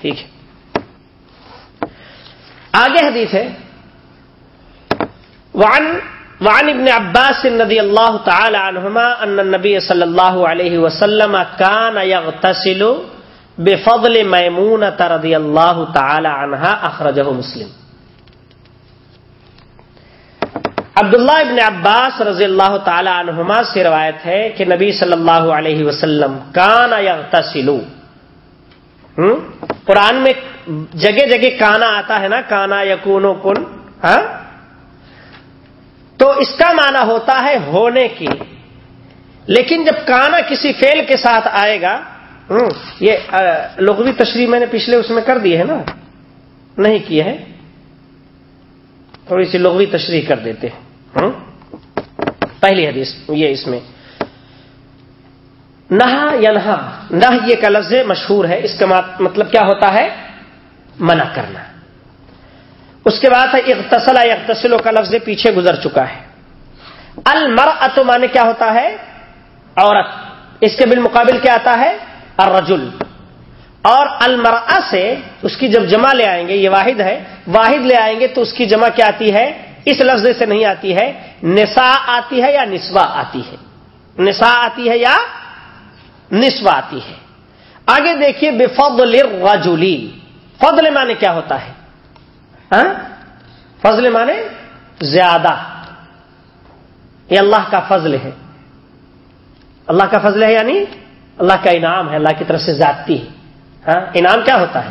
A: ٹھیک ہے. آگے حدیث ہے وعن وعن ابن عباس رضی اللہ تعالی عنہما ان النبی صلی اللہ علیہ وسلم کان یغتسل بفضل میمونہ رضی اللہ تعالی عنہا اخرجہ مسلم. عبداللہ ابن عباس رضی اللہ تعالی عنہما سے روایت ہے کہ نبی صلی اللہ علیہ وسلم کانا یغتسلو قرآن میں جگہ جگہ کانا آتا ہے نا، کانا یقون کن ہاں؟ تو اس کا معنی ہوتا ہے ہونے کی۔ لیکن جب کانا کسی فیل کے ساتھ آئے گا یہ لغوی تشریح میں نے پچھلے اس میں کر دی ہے نا؟ نہیں کی ہے۔ تھوڑی سی لغوی تشریح کر دیتے ہیں۔ پہلی حدیث، یہ اس میں۔ نہا یا نہا؟ نہ یہ کا لفظ مشہور ہے، اس کا مطلب کیا ہوتا ہے؟ منع کرنا۔ اس کے بعد ہے اغتسلا کا لفظ پیچھے گزر چکا ہے۔ المر مانے کیا ہوتا ہے؟ عورت۔ اس کے بالمقابل کیا آتا ہے؟ الرجل۔ اور المر سے اس کی جب جمع لے آئیں گے، یہ واحد ہے، واحد لے آئیں گے تو اس کی جمع کیا آتی ہے؟ اس لفظ سے نہیں آتی ہے۔ نسا آتی ہے یا نسوا آتی ہے؟ نسا آتی ہے یا نسوا آتی ہے؟ آگے دیکھیے بے فضل رجولی فضل مانے کیا ہوتا ہے؟ ہاں؟ فضل مانے زیادہ۔ یہ اللہ کا فضل ہے۔ اللہ کا فضل ہے یعنی اللہ کا انعام ہے، اللہ کی طرف سے ذاتی ہے۔ ہاں؟ انعام کیا ہوتا ہے؟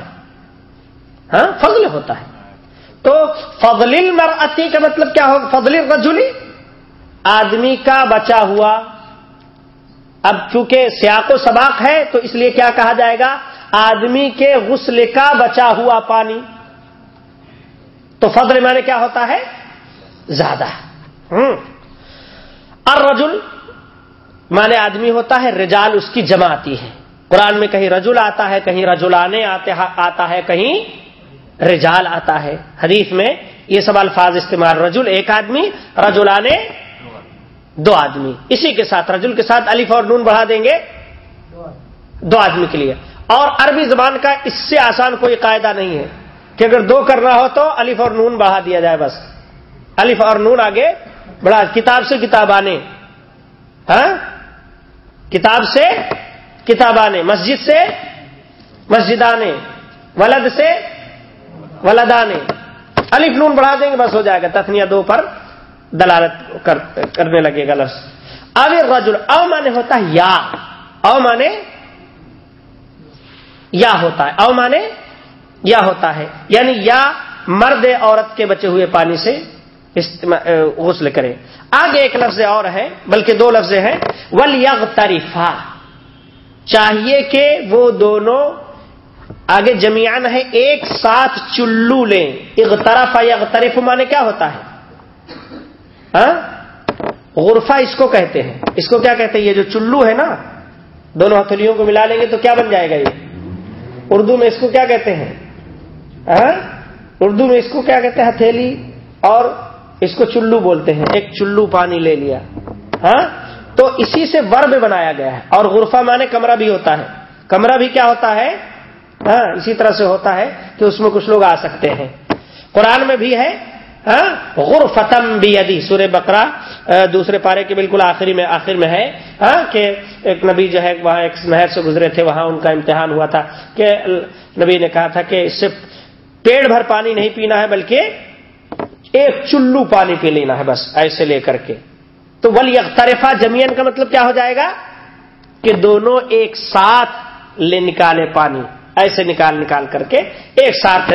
A: ہاں؟ فضل ہوتا ہے۔ تو فضل المرأتی کا مطلب کیا ہو فضل رجولی آدمی کا بچا ہوا۔ اب چونکہ سیاق و سباق ہے تو اس لیے کیا کہا جائے گا؟ آدمی کے غسل کا بچا ہوا پانی۔ تو فضل مانے کیا ہوتا ہے؟ زیادہ۔ ہوں اور مانے آدمی ہوتا ہے، رجال اس کی جمع آتی ہے۔ قرآن میں کہیں رجل آتا ہے، کہیں رجولانے آتا ہے، کہیں رجال آتا ہے۔ حدیث میں یہ سب الفاظ استعمال۔ رجل ایک آدمی رجولانے دو آدمی۔ اسی کے ساتھ، رجل کے ساتھ الف اور نون بڑھا دیں گے۔ دو آدمی کے لیے۔ اور عربی زبان کا اس سے آسان کوئی قاعدہ نہیں ہے۔ کہ اگر دو کرنا ہو تو الف اور نون بڑھا دیا جائے بس۔ الف اور نون آگے بڑھا۔ کتاب سے کتاب آنے۔ ہاں؟ کتاب سے کتاب آنے۔ مسجد سے مسجد آنے۔ ولد سے ولد آنے۔ الف نون بڑھا دیں گے بس ہو جائے گا۔ تتنیا دو پر دلالت کرنے لگے گا لفظ۔ اب رجل او مانے ہوتا ہے یا۔ او مانے یا ہوتا ہے۔ او مانے یا ہوتا ہے یعنی یا مرد عورت کے بچے ہوئے پانی سے غسل کرے آگے ایک لفظ اور ہے، بلکہ دو لفظ ہیں۔ ول یغ چاہیے کہ وہ دونوں آگے جمیان ہے ایک ساتھ چلو لیں۔ اغترف یا اغترف مانے کیا ہوتا ہے؟ ہاں؟ غرفہ اس کو کہتے ہیں۔ اس کو کیا کہتے ہیں؟ یہ جو چلو ہے نا، دونوں ہتھیلیوں کو ملا لیں گے تو کیا بن جائے گا یہ؟ اردو میں اس کو کیا کہتے ہیں؟ ہاں؟ اردو میں اس کو کیا کہتے ہیں؟ ہتھیلی۔ اور اس کو چلو بولتے ہیں۔ ایک چلو پانی لے لیا۔ ہاں؟ تو اسی سے ورب بنایا گیا ہے۔ اور غرفہ مانے کمرہ بھی ہوتا ہے۔ کمرہ بھی کیا ہوتا ہے؟ ہاں اسی طرح سے ہوتا ہے کہ اس میں کچھ لوگ آ سکتے ہیں۔ قرآن میں بھی ہے۔ ہاں؟ غرفتم بھی ادی سورہ بکرا دوسرے پارے کے بالکل آخری میں، آخر میں ہے۔ ہاں؟ کہ ایک نبی جو ہے، وہاں ایک نہر سے گزرے تھے، وہاں ان کا امتحان ہوا تھا کہ نبی نے کہا تھا کہ اس سے پیڑ بھر پانی نہیں پینا ہے بلکہ ایک چلو پانی پی لینا ہے بس، ایسے لے کر کے۔ تو ولی اخترفا جمین کا مطلب کیا ہو جائے گا؟ کہ دونوں ایک ساتھ لے نکالے پانی۔ ایسے نکال نکال کر کے ایک ساتھ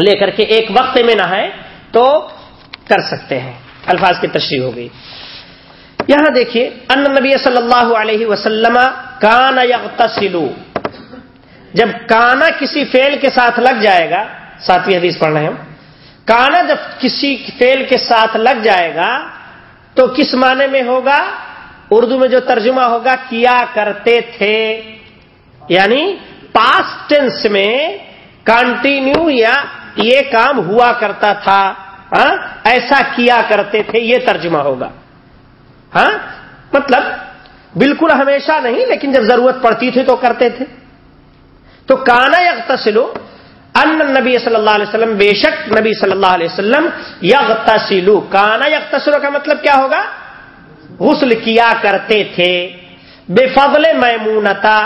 A: لے کر کے ایک وقت میں نہ ہے تو کر سکتے ہیں۔ الفاظ کی تشریح ہو گئی۔ یہاں دیکھیے، ان نبی صلی اللہ علیہ وسلم کانا یغتسلو۔ جب کانا کسی فیل کے ساتھ لگ جائے گا، ساتویں حدیث پڑھ رہے ہیں ہم، کانا جب کسی فیل کے ساتھ لگ جائے گا، تو کس معنی میں ہوگا؟ اردو میں جو ترجمہ ہوگا، کیا کرتے تھے؟ یعنی پاسٹ ٹینس میں کنٹینیو یا یہ کام ہوا کرتا تھا ہاں؟ ایسا کیا کرتے تھے؟ یہ ترجمہ ہوگا۔ ہاں؟ مطلب بالکل ہمیشہ نہیں، لیکن جب ضرورت پڑتی تھی تو کرتے تھے۔ تو کانا یغتسلو ان نبی صلی اللہ علیہ وسلم، بے شک نبی صلی اللہ علیہ وسلم یغتسلو. کانا یغتسلو کا مطلب کیا ہوگا؟ غسل کیا کرتے تھے. بے فضل میمونتا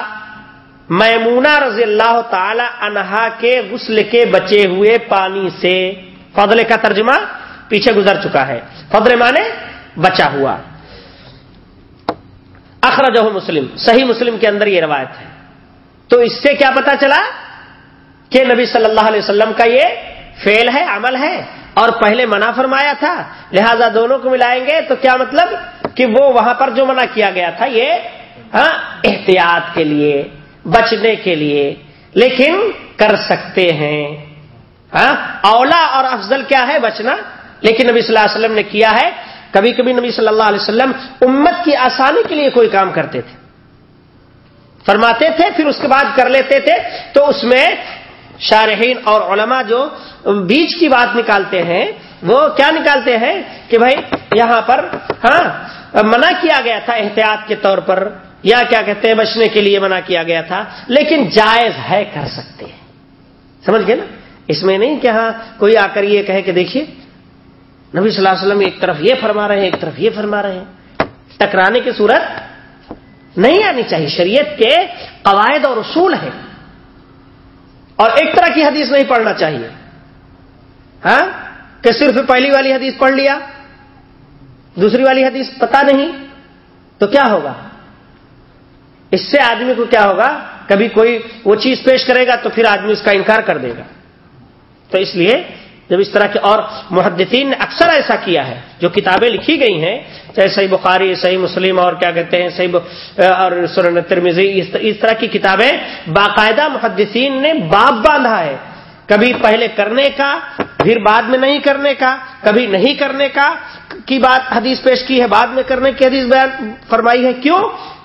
A: میمونا رضی اللہ تعالی انہا کے غسل کے بچے ہوئے پانی سے. فضل کا ترجمہ پیچھے گزر چکا ہے. فضل مانے بچا ہوا. اخرجہ مسلم، صحیح مسلم کے اندر یہ روایت ہے. تو اس سے کیا پتا چلا کہ نبی صلی اللہ علیہ وسلم کا یہ فیل ہے، عمل ہے۔ اور پہلے منع فرمایا تھا، لہذا دونوں کو ملائیں گے۔ تو کیا مطلب؟ کہ وہ وہاں پر جو منع کیا گیا تھا، یہ ہاں احتیاط کے لیے، بچنے کے لیے۔ لیکن کر سکتے ہیں۔ ہاں اولا اور افضل کیا ہے؟ بچنا۔ لیکن نبی صلی اللہ علیہ وسلم نے کیا ہے؟ کبھی کبھی نبی صلی اللہ علیہ وسلم امت کی آسانی کے لیے کوئی کام کرتے تھے۔ فرماتے تھے، پھر اس کے بعد کر لیتے تھے۔ تو اس میں شارحین اور علماء جو بیچ کی بات نکالتے ہیں، وہ کیا نکالتے ہیں کہ بھائی یہاں پر ہاں منع کیا گیا تھا احتیاط کے طور پر، یا کیا کہتے ہیں، بچنے کے لیے منع کیا گیا تھا۔ لیکن جائز ہے، کر سکتے ہیں۔ سمجھ گئے نا؟ اس میں نہیں کہ ہاں کوئی آ کر یہ کہے کہ دیکھیے، نبی صلی اللہ علیہ وسلم ایک طرف یہ فرما رہے ہیں، ایک طرف یہ فرما رہے ہیں۔ ٹکرانے کی صورت نہیں آنی چاہیے۔ شریعت کے قواعد اور اصول ہیں۔ اور ایک طرح کی حدیث نہیں پڑھنا چاہیے۔ ہاں؟ کہ صرف پہلی والی حدیث پڑھ لیا، دوسری والی حدیث پتا نہیں، تو کیا ہوگا؟ اس سے آدمی کو کیا ہوگا؟ کبھی کوئی وہ چیز پیش کرے گا تو پھر آدمی اس کا انکار کر دے گا۔ تو اس لیے جب اس طرح کے اور محدثین نے اکثر ایسا کیا ہے، جو کتابیں لکھی گئی ہیں، چاہے صحیح بخاری، صحیح مسلم اور کیا کہتے ہیں، صحیح اور سورن ترمیزی اس طرح کی کتابیں باقاعدہ محدثین نے باپ باندھا ہے۔ کبھی پہلے کرنے کا، پھر بعد میں نہیں کرنے کا، کبھی نہیں کرنے کا کی بات حدیث پیش کی ہے، بعد میں کرنے کی حدیث بیان فرمائی ہے۔ کیوں؟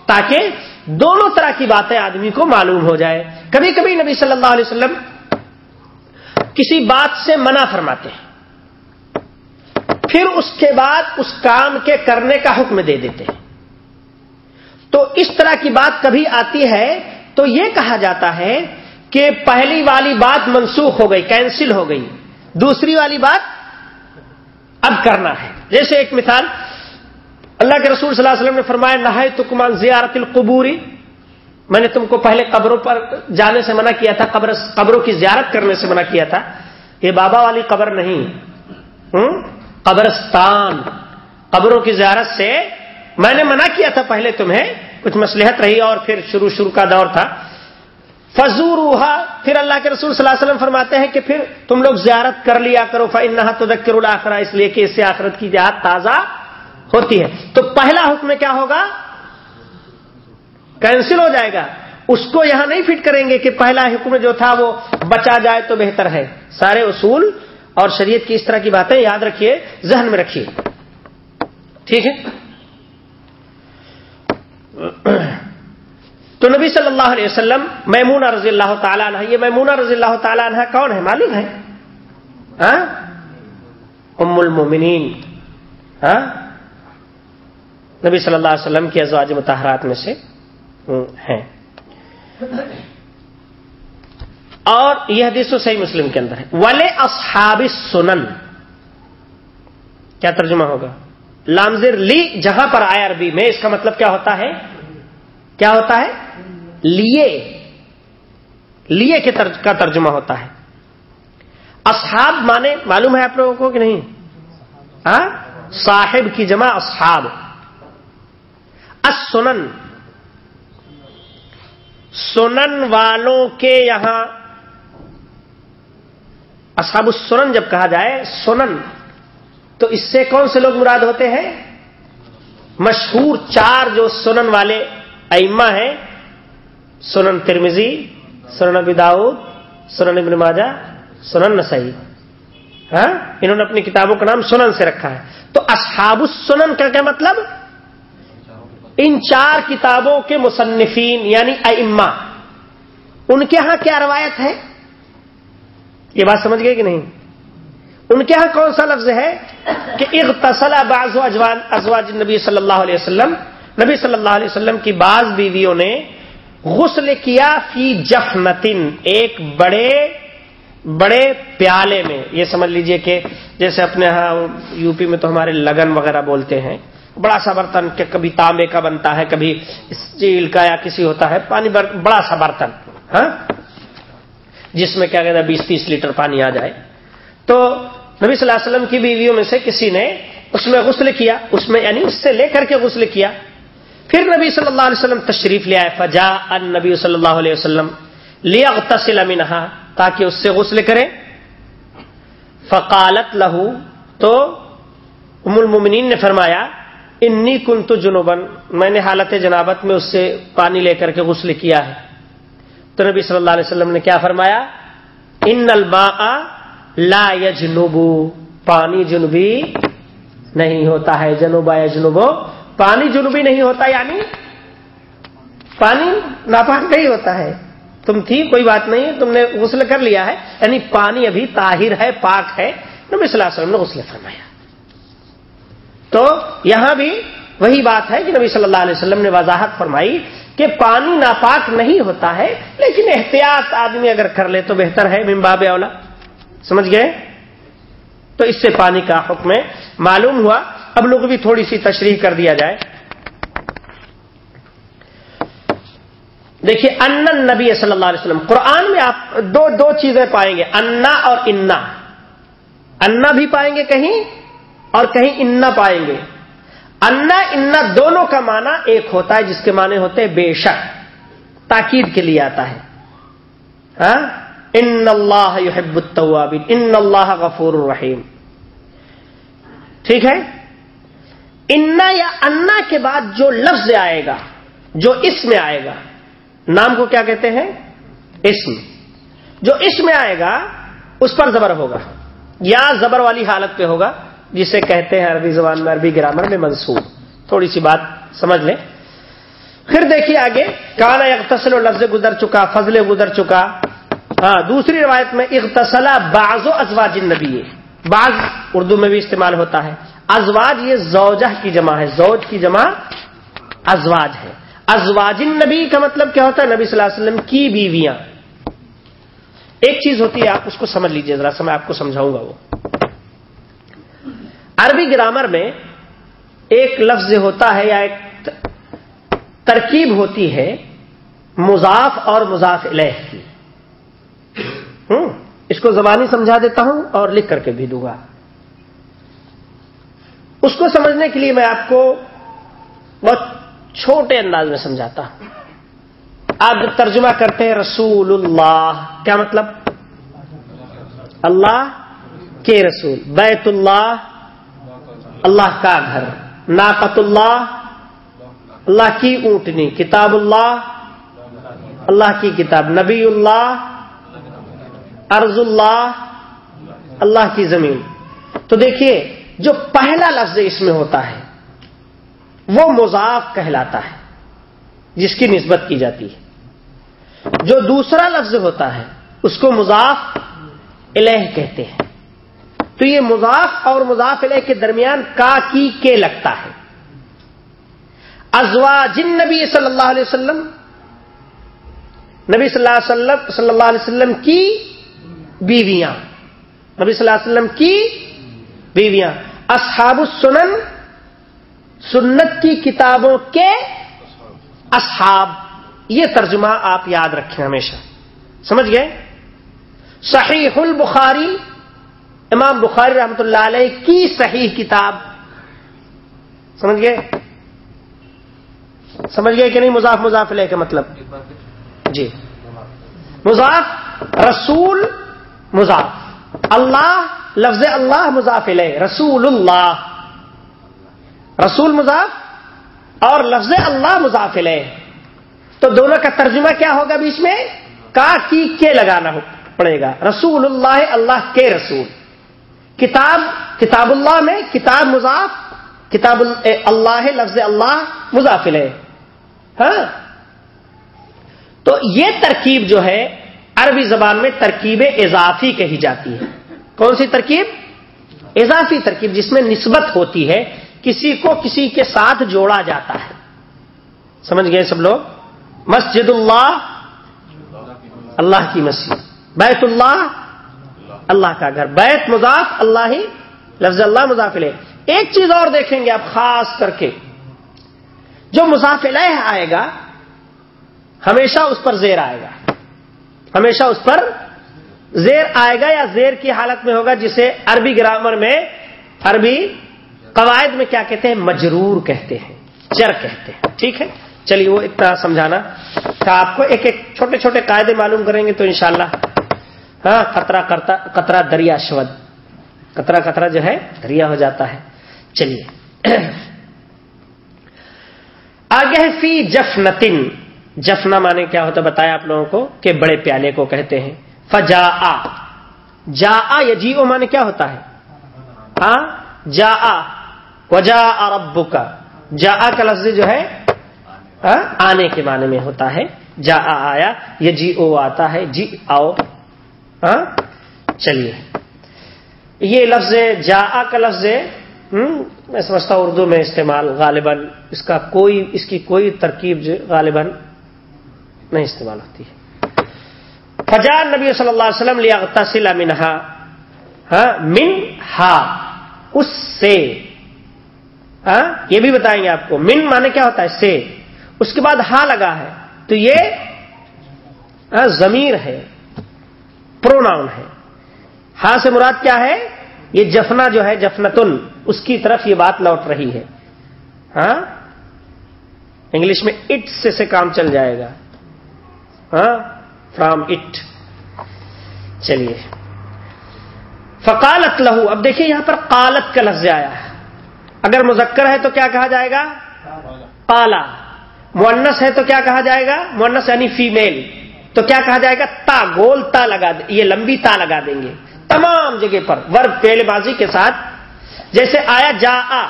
A: تاکہ دونوں طرح کی باتیں آدمی کو معلوم ہو جائے۔ کبھی کبھی نبی صلی اللہ علیہ وسلم کسی بات سے منع فرماتے ہیں۔ پھر اس کے بعد اس کام کے کرنے کا حکم دے دیتے ہیں۔ تو اس طرح کی بات کبھی آتی ہے تو یہ کہا جاتا ہے کہ پہلی والی بات منسوخ ہو گئی، کینسل ہو گئی۔ دوسری والی بات اب کرنا ہے۔ جیسے ایک مثال، اللہ کے رسول صلی اللہ علیہ وسلم نے فرمایا نہ تو کمان زیارت القبوری میں نے تم کو پہلے قبروں پر جانے سے منع کیا تھا، قبر قبروں کی زیارت کرنے سے منع کیا تھا۔ یہ بابا والی قبر نہیں۔ قبرستان۔ قبروں کی زیارت سے میں نے منع کیا تھا پہلے تمہیں۔ کچھ مسلحت رہی اور پھر شروع شروع کا دور تھا۔ فضور پھر اللہ کے رسول صلی اللہ علیہ وسلم فرماتے ہیں کہ پھر تم لوگ زیارت کر لیا کرو فنحا تو دکر اس لیے کہ اس سے آخرت کی یاد تازہ ہوتی ہے۔ تو پہلا حکم کیا ہوگا؟ کینسل ہو جائے گا۔ اس کو یہاں نہیں فٹ کریں گے کہ پہلا حکم جو تھا وہ بچا جائے تو بہتر ہے۔ سارے اصول اور شریعت کی اس طرح کی باتیں یاد رکھیے، ذہن میں رکھیے۔ ٹھیک ہے؟ تو نبی صلی اللہ علیہ وسلم میمون رضی اللہ تعالیٰ عنہ، یہ میمونہ رضی اللہ تعالیٰ عنہ کون ہے؟ معلوم ہے ہاں؟ ام المومنین۔ ہاں؟ نبی صلی اللہ علیہ وسلم کی ازواج متحرات میں سے۔ ہیں۔ اور یہ حدیث تو صحیح مسلم کے اندر ہے۔ ولے اصحاب سنن کیا ترجمہ ہوگا؟ لامزر لی، جہاں پر آیا عربی میں، اس کا مطلب کیا ہوتا ہے؟ کیا ہوتا ہے؟ لیے۔ لیے کے کا ترجمہ ہوتا ہے۔ اصحاب مانے معلوم ہے آپ لوگوں کو کہ نہیں؟ ہاں؟ صاحب کی جمع اصحاب۔ سنن سنن والوں کے یہاں اصحاب السنن جب کہا جائے سنن، تو اس سے کون سے لوگ مراد ہوتے ہیں؟ مشہور چار جو سنن والے ائمہ ہیں، سنن ترمزی سنن داؤد، سنن ابن ماجہ، سنن نسائی۔ ہاں؟ انہوں نے اپنی کتابوں کا نام سنن سے رکھا ہے۔ تو اصحاب السنن کا کیا مطلب؟ ان چار کتابوں کے مصنفین یعنی ائمہ، ان کے ہاں کیا روایت ہے؟ یہ بات سمجھ گئے کہ نہیں؟ ان کے ہاں کون سا لفظ ہے؟ کہ اغتسل بعض ازواج نبی صلی اللہ علیہ وسلم، نبی صلی اللہ علیہ وسلم کی بعض بیویوں نے غسل کیا فی جفنتن، ایک بڑے بڑے پیالے میں۔ یہ سمجھ لیجیے کہ جیسے اپنے ہاں یو پی میں تو ہمارے لگن وغیرہ بولتے ہیں۔ بڑا سا برتن کہ کبھی تانبے کا بنتا ہے، کبھی اسٹیل کا یا کسی ہوتا ہے، پانی بڑا سا برتن ہاں؟ جس میں کیا کہتا ہے بیس تیس لیٹر پانی آ جائے۔ تو نبی صلی اللہ علیہ وسلم کی بیویوں میں سے کسی نے اس میں غسل کیا، اس میں یعنی اس سے لے کر کے غسل کیا۔ پھر نبی صلی اللہ علیہ وسلم تشریف لے آئے فجا ان نبی صلی اللہ علیہ وسلم لیا تسل امینہ تاکہ اس سے غسل کرے۔ فقالت لہو تو ام المنین نے فرمایا انی کن تو جنوبن میں نے حالت جنابت میں اس سے پانی لے کر کے غسل کیا ہے۔ تو نبی صلی اللہ علیہ وسلم نے کیا فرمایا؟ ان البا لا یجنبو پانی جنوبی نہیں ہوتا ہے۔ جنوبا یا جنوبو، پانی جنوبی نہیں ہوتا یعنی پانی ناپاک نہیں ہوتا ہے۔ تم تھی، کوئی بات نہیں، تم نے غسل کر لیا ہے۔ یعنی پانی ابھی طاہر ہے، پاک ہے۔ نبی صلی اللہ علیہ وسلم نے غسل فرمایا۔ تو یہاں بھی وہی بات ہے کہ نبی صلی اللہ علیہ وسلم نے وضاحت فرمائی کہ پانی ناپاک نہیں ہوتا ہے، لیکن احتیاط آدمی اگر کر لے تو بہتر ہے ممباب اولا۔ سمجھ گئے؟ تو اس سے پانی کا حکم معلوم ہوا۔ اب لوگ بھی تھوڑی سی تشریح کر دیا جائے۔ دیکھیے، ان نبی صلی اللہ علیہ وسلم، قرآن میں آپ دو دو چیزیں پائیں گے، انا اور انا۔ انا بھی پائیں گے کہیں؟ اور کہیں انا پائیں گے۔ انا انا دونوں کا معنی ایک ہوتا ہے، جس کے معنی ہوتے ہیں بے شک، تاکید کے لیے آتا ہے۔ ہاں؟ ان اللہ یحب التوابین ان اللہ غفور الرحیم ٹھیک ہے؟ انا یا انا کے بعد جو لفظ آئے گا، جو اس میں آئے گا، نام کو کیا کہتے ہیں؟ اسم۔ جو اس میں آئے گا، اس پر زبر ہوگا۔ یا زبر والی حالت پہ ہوگا۔ جسے کہتے ہیں عربی زبان میں، عربی گرامر میں منصوب تھوڑی سی بات سمجھ لیں۔ پھر دیکھیے آگے کالا اغتسل و لفظ گزر چکا، فضل گزر چکا۔ ہاں دوسری روایت میں اغتسلا بعض و ازواج نبی بعض اردو میں بھی استعمال ہوتا ہے۔ ازواج یہ زوجہ کی جمع ہے۔ زوج کی جمع ازواج ہے۔ ازواج نبی کا مطلب کیا ہوتا ہے؟ نبی صلی اللہ علیہ وسلم کی بیویاں۔ ایک چیز ہوتی ہے، آپ اس کو سمجھ لیجیے، ذرا سا میں آپ کو سمجھاؤں گا وہ۔ عربی گرامر میں ایک لفظ ہوتا ہے یا ایک ترکیب ہوتی ہے مضاف اور مضاف الہ کی۔ ہوں، اس کو زبانی سمجھا دیتا ہوں اور لکھ کر کے بھی دوں گا۔ اس کو سمجھنے کے لیے میں آپ کو بہت چھوٹے انداز میں سمجھاتا ہوں۔ آپ جب ترجمہ کرتے ہیں رسول اللہ، کیا مطلب؟ اللہ کے رسول، بیت اللہ اللہ کا گھر۔ ناقت اللہ اللہ کی اونٹنی۔ کتاب اللہ اللہ کی کتاب۔ نبی اللہ ارض اللہ اللہ کی زمین۔ تو دیکھیے، جو پہلا لفظ اس میں ہوتا ہے، وہ مضاف کہلاتا ہے، جس کی نسبت کی جاتی ہے۔ جو دوسرا لفظ ہوتا ہے، اس کو مضاف الہ کہتے ہیں۔ تو یہ مضاف اور مضاف علیہ کے درمیان کا کی کے لگتا ہے۔ ازوا جن نبی صلی اللہ علیہ وسلم، نبی صلی اللہ علیہ وسلم، صلی اللہ علیہ وسلم کی بیویاں۔ نبی صلی اللہ علیہ وسلم کی بیویاں۔ اصحاب السنن، سنت کی کتابوں کے اصحاب۔ یہ ترجمہ آپ یاد رکھیں ہمیشہ۔ سمجھ گئے؟ صحیح البخاری امام بخاری رحمت اللہ علیہ کی صحیح کتاب، سمجھ گئے؟ سمجھ گئے کہ نہیں؟ مضاف مضاف لے کا مطلب۔ جی۔ مضاف، رسول مضاف۔ اللہ، لفظ اللہ مضاف لے رسول اللہ۔ رسول مضاف اور لفظ اللہ مضاف لے تو دونوں کا ترجمہ کیا ہوگا بیچ میں؟ کا کی کے لگانا پڑے گا۔ رسول اللہ اللہ کے رسول۔ کتاب کتاب اللہ میں، کتاب مضاف، کتاب اللہ لفظ اللہ مضافل ہے ہاں؟ تو یہ ترکیب جو ہے، عربی زبان میں ترکیب اضافی کہی جاتی ہے۔ کون سی ترکیب؟ اضافی ترکیب جس میں نسبت ہوتی ہے، کسی کو کسی کے ساتھ جوڑا جاتا ہے۔ سمجھ گئے سب لوگ؟ مسجد اللہ اللہ کی مسجد۔ بیت اللہ اللہ کا گھر۔ بیت مضاف اللہ ہی، لفظ اللہ مضافل ایک چیز اور دیکھیں گے آپ خاص کر کے۔ جو مضافل آئے گا، ہمیشہ اس پر زیر آئے گا۔ ہمیشہ اس پر زیر آئے گا یا زیر کی حالت میں ہوگا، جسے عربی گرامر میں، عربی قواعد میں کیا کہتے ہیں؟ مجرور کہتے ہیں چر کہتے ہیں۔ ٹھیک ہے؟ چلیے، وہ اتنا سمجھانا کہ آپ کو۔ ایک ایک چھوٹے چھوٹے قاعدے معلوم کریں گے تو انشاءاللہ قطرہ قطرہ دریا شود۔ قطرہ قطرہ جو ہے، دریا ہو جاتا ہے۔ چلیے۔ آگے ہے فی جفنتن۔ جفنا مانے کیا ہوتا بتایا آپ لوگوں کو کہ بڑے پیالے کو کہتے ہیں۔ فجا آ جا آ یا جی او مانے کیا ہوتا ہے؟ ہاں؟ جا آ وجا ربو کا جا آ کا لفظ جو ہے، آنے کے معنی میں ہوتا ہے۔ جا آیا یہ جی او آتا ہے جی آؤ۔ ہاں؟ چلیے۔ یہ لفظ جا کا لفظ میں سمجھتا ہوں اردو میں استعمال غالباً اس کا کوئی، اس کی کوئی ترکیب غالباً نہیں استعمال ہوتی ہے۔ فجا نبی صلی اللہ علیہ وسلم لیا منہا ہاں من ہا اس سے۔ ہاں یہ بھی بتائیں گے آپ کو۔ من مانے کیا ہوتا ہے؟ سے۔ اس کے بعد ہا لگا ہے۔ تو یہ ہاں، ضمیر ہے۔ پروناؤن ہے۔ ہاں سے مراد کیا ہے؟ یہ جفنا جو ہے جفنتن اس کی طرف یہ بات لوٹ رہی ہے۔ ہاں؟ انگلش میں اٹ سے سے کام چل جائے گا۔ ہاں؟ فرام اٹ چلیے۔ فقالت لہو۔ اب دیکھیے یہاں پر قالت کا لفظ آیا۔ ہے اگر مذکر ہے تو کیا کہا جائے گا؟ پالا مونس ہے تو کیا کہا جائے گا؟ مونس یعنی فیمیل تو کیا کہا جائے گا؟ تا گول تا لگا یہ لمبی تا لگا دیں گے۔ تمام جگہ پر ورب پیل بازی کے ساتھ جیسے آیا جا آ۔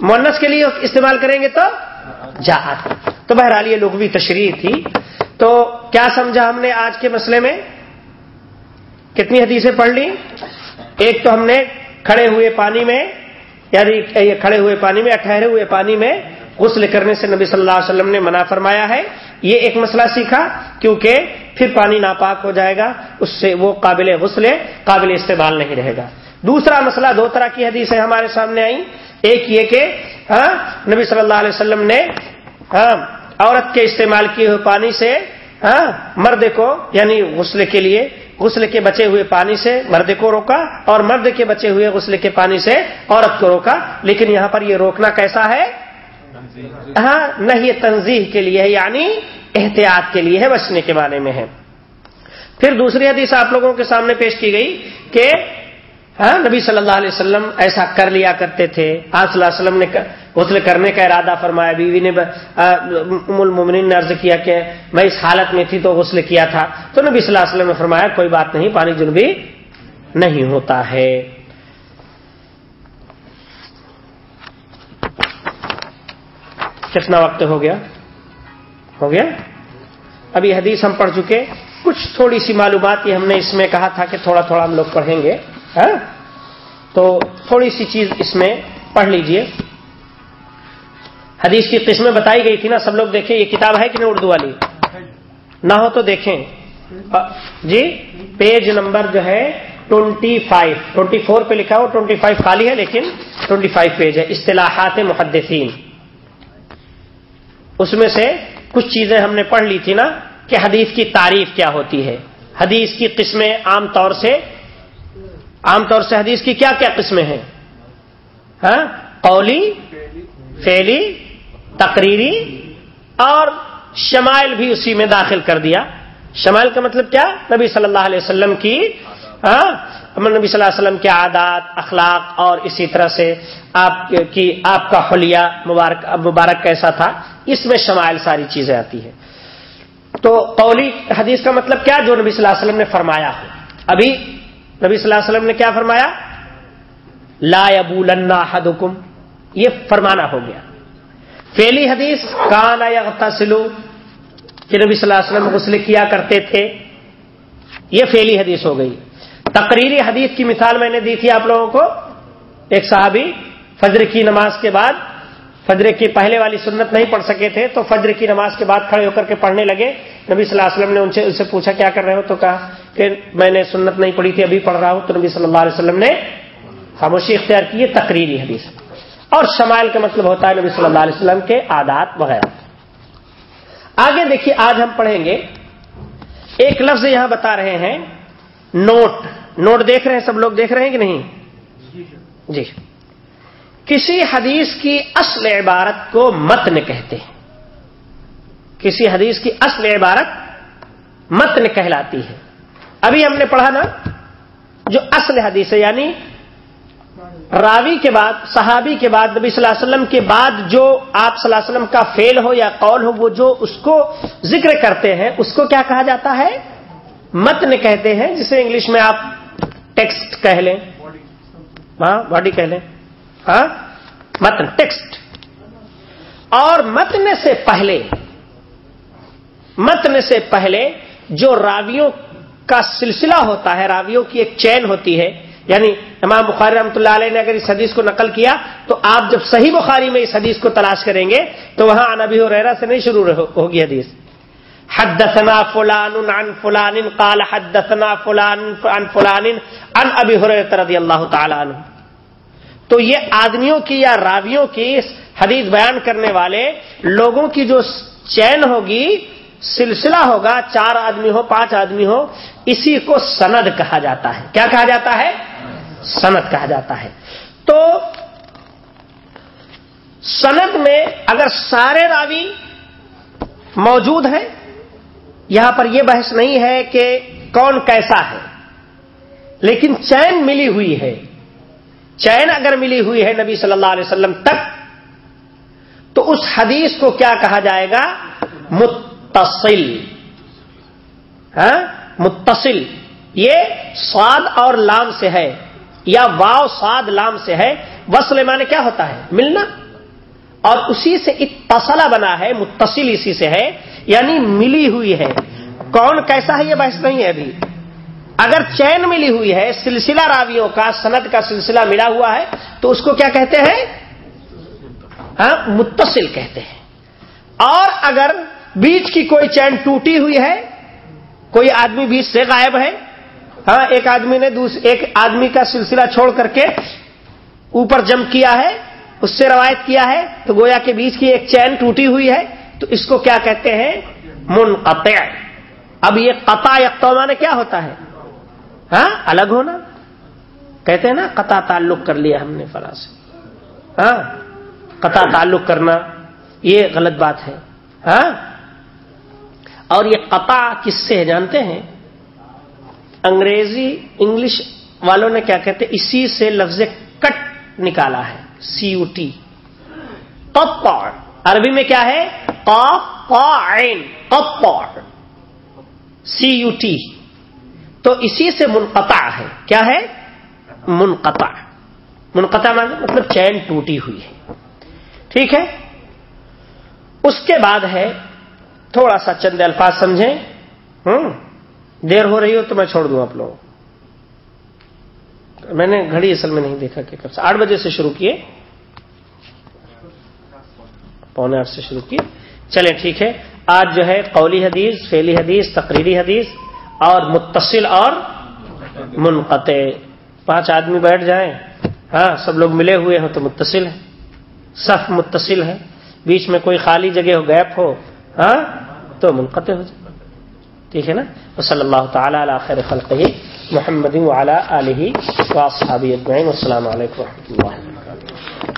A: مونس کے لیے استعمال کریں گے تو جا تو بہرحال یہ لغوی تشریح تھی۔ تو کیا سمجھا ہم نے آج کے مسئلے میں؟ کتنی حدیثیں پڑھ لی ایک تو ہم نے کھڑے ہوئے پانی میں یعنی کھڑے ہوئے پانی میں ٹھہرے ہوئے پانی میں غسل کرنے سے نبی صلی اللہ علیہ وسلم نے منع فرمایا ہے۔ یہ ایک مسئلہ سیکھا، کیونکہ پھر پانی ناپاک ہو جائے گا، اس سے وہ قابل غسل، قابل استعمال نہیں رہے گا۔ دوسرا مسئلہ دو طرح کی حدیثیں ہمارے سامنے آئیں۔ ایک یہ کہ ہاں نبی صلی اللہ علیہ وسلم نے ہاں عورت کے استعمال کیے ہوئے پانی سے ہاں مرد کو یعنی غسل کے لیے، غسل کے بچے ہوئے پانی سے مرد کو روکا اور مرد کے بچے ہوئے غسل کے پانی سے عورت کو روکا۔ لیکن یہاں پر یہ روکنا کیسا ہے؟ ہاں نہ یہ تنظیح کے لیے ہے یعنی احتیاط کے لیے ہے، بچنے کے بارے میں ہے۔ پھر دوسری حدیث آپ لوگوں کے سامنے پیش کی گئی کہ ہاں نبی صلی اللہ علیہ وسلم ایسا کر لیا کرتے تھے۔ آج صلی اللہ علیہ وسلم نے غسل کرنے کا ارادہ فرمایا، بیوی نے ام المومنین نے عرض کیا کہ میں اس حالت میں تھی تو غسل کیا تھا۔ تو نبی صلی اللہ علیہ وسلم نے فرمایا، کوئی بات نہیں پانی جنوبی نہیں ہوتا ہے۔ کتنا وقت ہو گیا؟ ہو گیا؟ ابھی حدیث ہم پڑھ چکے، کچھ تھوڑی سی معلومات یہ ہم نے اس میں کہا تھا کہ تھوڑا تھوڑا ہم لوگ پڑھیں گے ہاں؟ تو تھوڑی سی چیز اس میں پڑھ لیجیے۔ حدیث کی قسمیں بتائی گئی تھی نا، سب لوگ دیکھیں، یہ کتاب ہے کہ نہیں اردو والی؟ نہ ہو تو دیکھیں۔ جی پیج نمبر جو ہے ٹوینٹی فائیو ٹوینٹی فور پہ لکھا ہو ٹوینٹی فائیو خالی ہے، لیکن ٹوینٹی فائیو پیج ہے، اصطلاحات محدثین۔ اس میں سے کچھ چیزیں ہم نے پڑھ لی تھی نا کہ حدیث کی تعریف کیا ہوتی ہے۔ حدیث کی قسمیں عام طور سے، عام طور سے حدیث کی کیا کیا قسمیں ہیں؟ ہاں؟ قولی فیلی تقریری اور شمائل بھی اسی میں داخل کر دیا۔ شمائل کا مطلب کیا؟ نبی صلی اللہ علیہ وسلم کی ہاں؟ نبی صلی اللہ علیہ وسلم کے عادات، اخلاق اور اسی طرح سے آپ کی، آپ کا حلیہ مبارک مبارک کیسا تھا؟ اس میں شمائل ساری چیزیں آتی ہیں۔ تو قولی حدیث کا مطلب کیا جو نبی صلی اللہ علیہ وسلم نے فرمایا ابھی نبی صلی اللہ علیہ وسلم نے کیا فرمایا؟ لا ابول حدکم یہ فرمانا ہو گیا۔ فیلی حدیث، کانا یا سلو کہ نبی صلی اللہ علیہ وسلم غسل کیا کرتے تھے۔ یہ فیلی حدیث ہو گئی۔ تقریری حدیث کی مثال میں نے دی تھی آپ لوگوں کو۔ ایک صحابی فجر کی نماز کے بعد فجر کی پہلے والی سنت نہیں پڑھ سکے تھے تو فجر کی نماز کے بعد کھڑے ہو کر کے پڑھنے لگے۔ نبی صلی اللہ علیہ وسلم نے ان سے ان سے پوچھا، کیا کر رہے ہو؟ تو کہا کہ میں نے سنت نہیں پڑھی تھی، ابھی پڑھ رہا ہوں۔ تو نبی صلی اللہ علیہ وسلم نے خاموشی اختیار کی تقریری حدیث اور شمائل کا مطلب ہوتا ہے نبی صلی اللہ علیہ وسلم کے عادات وغیرہ۔ آگے دیکھیے، آج ہم پڑھیں گے۔ ایک لفظ یہاں بتا رہے ہیں، نوٹ۔ نوٹ دیکھ رہے ہیں سب لوگ؟ دیکھ رہے ہیں کہ نہیں؟ جی۔ کسی حدیث کی اصل عبارت کو متن کہتے ہیں۔ کسی حدیث کی اصل عبارت متن کہلاتی ہے۔ ابھی ہم نے پڑھا نا، جو اصل حدیث ہے یعنی راوی کے بعد، صحابی کے بعد، نبی صلی اللہ علیہ وسلم کے بعد جو آپ صلی اللہ علیہ وسلم کا فیل ہو یا قول ہو، وہ جو اس کو ذکر کرتے ہیں، اس کو کیا کہا جاتا ہے؟ متن کہتے ہیں، جسے انگلش میں آپ ٹیکسٹ کہہ لیں۔ ہاں باڈی کہہ لیں۔ ہاں؟ متن ٹیکسٹ۔ اور متن سے پہلے متن سے پہلے جو راویوں کا سلسلہ ہوتا ہے، راویوں کی ایک چین ہوتی ہے یعنی امام بخاری رحمۃ اللہ علیہ نے اگر اس حدیث کو نقل کیا، تو آپ جب صحیح بخاری میں اس حدیث کو تلاش کریں گے، تو وہاں نبی ہو ریرا سے نہیں شروع ہوگی حدیث۔ حدثنا فلان عن فلان قال حدثنا فلان عن فلان عن ابی حریرہ رضی اللہ تعالی عنہ۔ تو یہ آدمیوں کی یا راویوں کی حدیث بیان کرنے والے لوگوں کی جو چین ہوگی، سلسلہ ہوگا، چار آدمی ہو، پانچ آدمی ہو، اسی کو سند کہا جاتا ہے۔ کیا کہا جاتا ہے؟ سند کہا جاتا ہے۔ تو سند میں اگر سارے راوی موجود ہیں، یہاں پر یہ بحث نہیں ہے کہ کون کیسا ہے، لیکن چین ملی ہوئی ہے۔ چین اگر ملی ہوئی ہے نبی صلی اللہ علیہ وسلم تک، تو اس حدیث کو کیا کہا جائے گا؟ متصل۔ ہاں؟ متصل۔ یہ سعد اور لام سے ہے، یا واؤ سعد لام سے ہے۔ وصل معنی کیا ہوتا ہے؟ ملنا۔ اور اسی سے اتصلا بنا ہے، متصل اسی سے ہے یعنی ملی ہوئی ہے۔ کون کیسا ہے یہ بحث نہیں ہے ابھی؟ اگر چین ملی ہوئی ہے، سلسلہ راویوں کا، سند کا سلسلہ ملا ہوا ہے، تو اس کو کیا کہتے ہیں؟ ہاں متصل کہتے ہیں۔ اور اگر بیچ کی کوئی چین ٹوٹی ہوئی ہے، کوئی آدمی بیچ سے غائب ہے ہاں ایک آدمی نے ایک آدمی کا سلسلہ چھوڑ کر کے اوپر جم کیا ہے، اس سے روایت کیا ہے، تو گویا کے بیچ کی ایک چین ٹوٹی ہوئی ہے، تو اس کو کیا کہتے ہیں؟ منقطع۔ اب یہ قطع یکتوما نے کیا ہوتا ہے؟ ہاں الگ ہونا کہتے ہیں نا قطع تعلق کر لیا ہم نے فلاں سے۔ ہاں قطع تعلق کرنا یہ غلط بات ہے۔ ہاں اور یہ قطع کس سے ہے جانتے ہیں؟ انگریزی انگلش والوں نے کیا کہتے اسی سے لفظ کٹ نکالا ہے۔ سی یو ٹی عربی میں کیا ہے؟ سی یو ٹی تو اسی سے منقطع ہے۔ کیا ہے؟ منقطع۔ منقطع مطلب چین ٹوٹی ہوئی ہے۔ ٹھیک ہے؟ اس کے بعد ہے، تھوڑا سا چند الفاظ سمجھیں۔ ہوں؟ دیر ہو رہی ہو تو میں چھوڑ دوں آپ لوگوں میں نے گھڑی اصل میں نہیں دیکھا کہ کب سے۔ آٹھ بجے سے شروع کیے۔ پونے آٹھ سے شروع کیے۔ چلیں ٹھیک ہے۔ آج جو ہے قولی حدیث فیلی حدیث، تقریری حدیث۔ اور متصل اور منقطع۔ پانچ آدمی بیٹھ جائیں۔ ہاں سب لوگ ملے ہوئے ہوں تو متصل ہے صف متصل ہے۔ بیچ میں کوئی خالی جگہ ہو گیپ ہو ہاں تو منقطع ہو جائے۔ ٹھیک ہے نا؟ وہ صلی اللہ تعالیٰ علی خیر خلق محمد علیہ و صحابی اجمعین۔ السلام علیکم و رحمۃ اللہ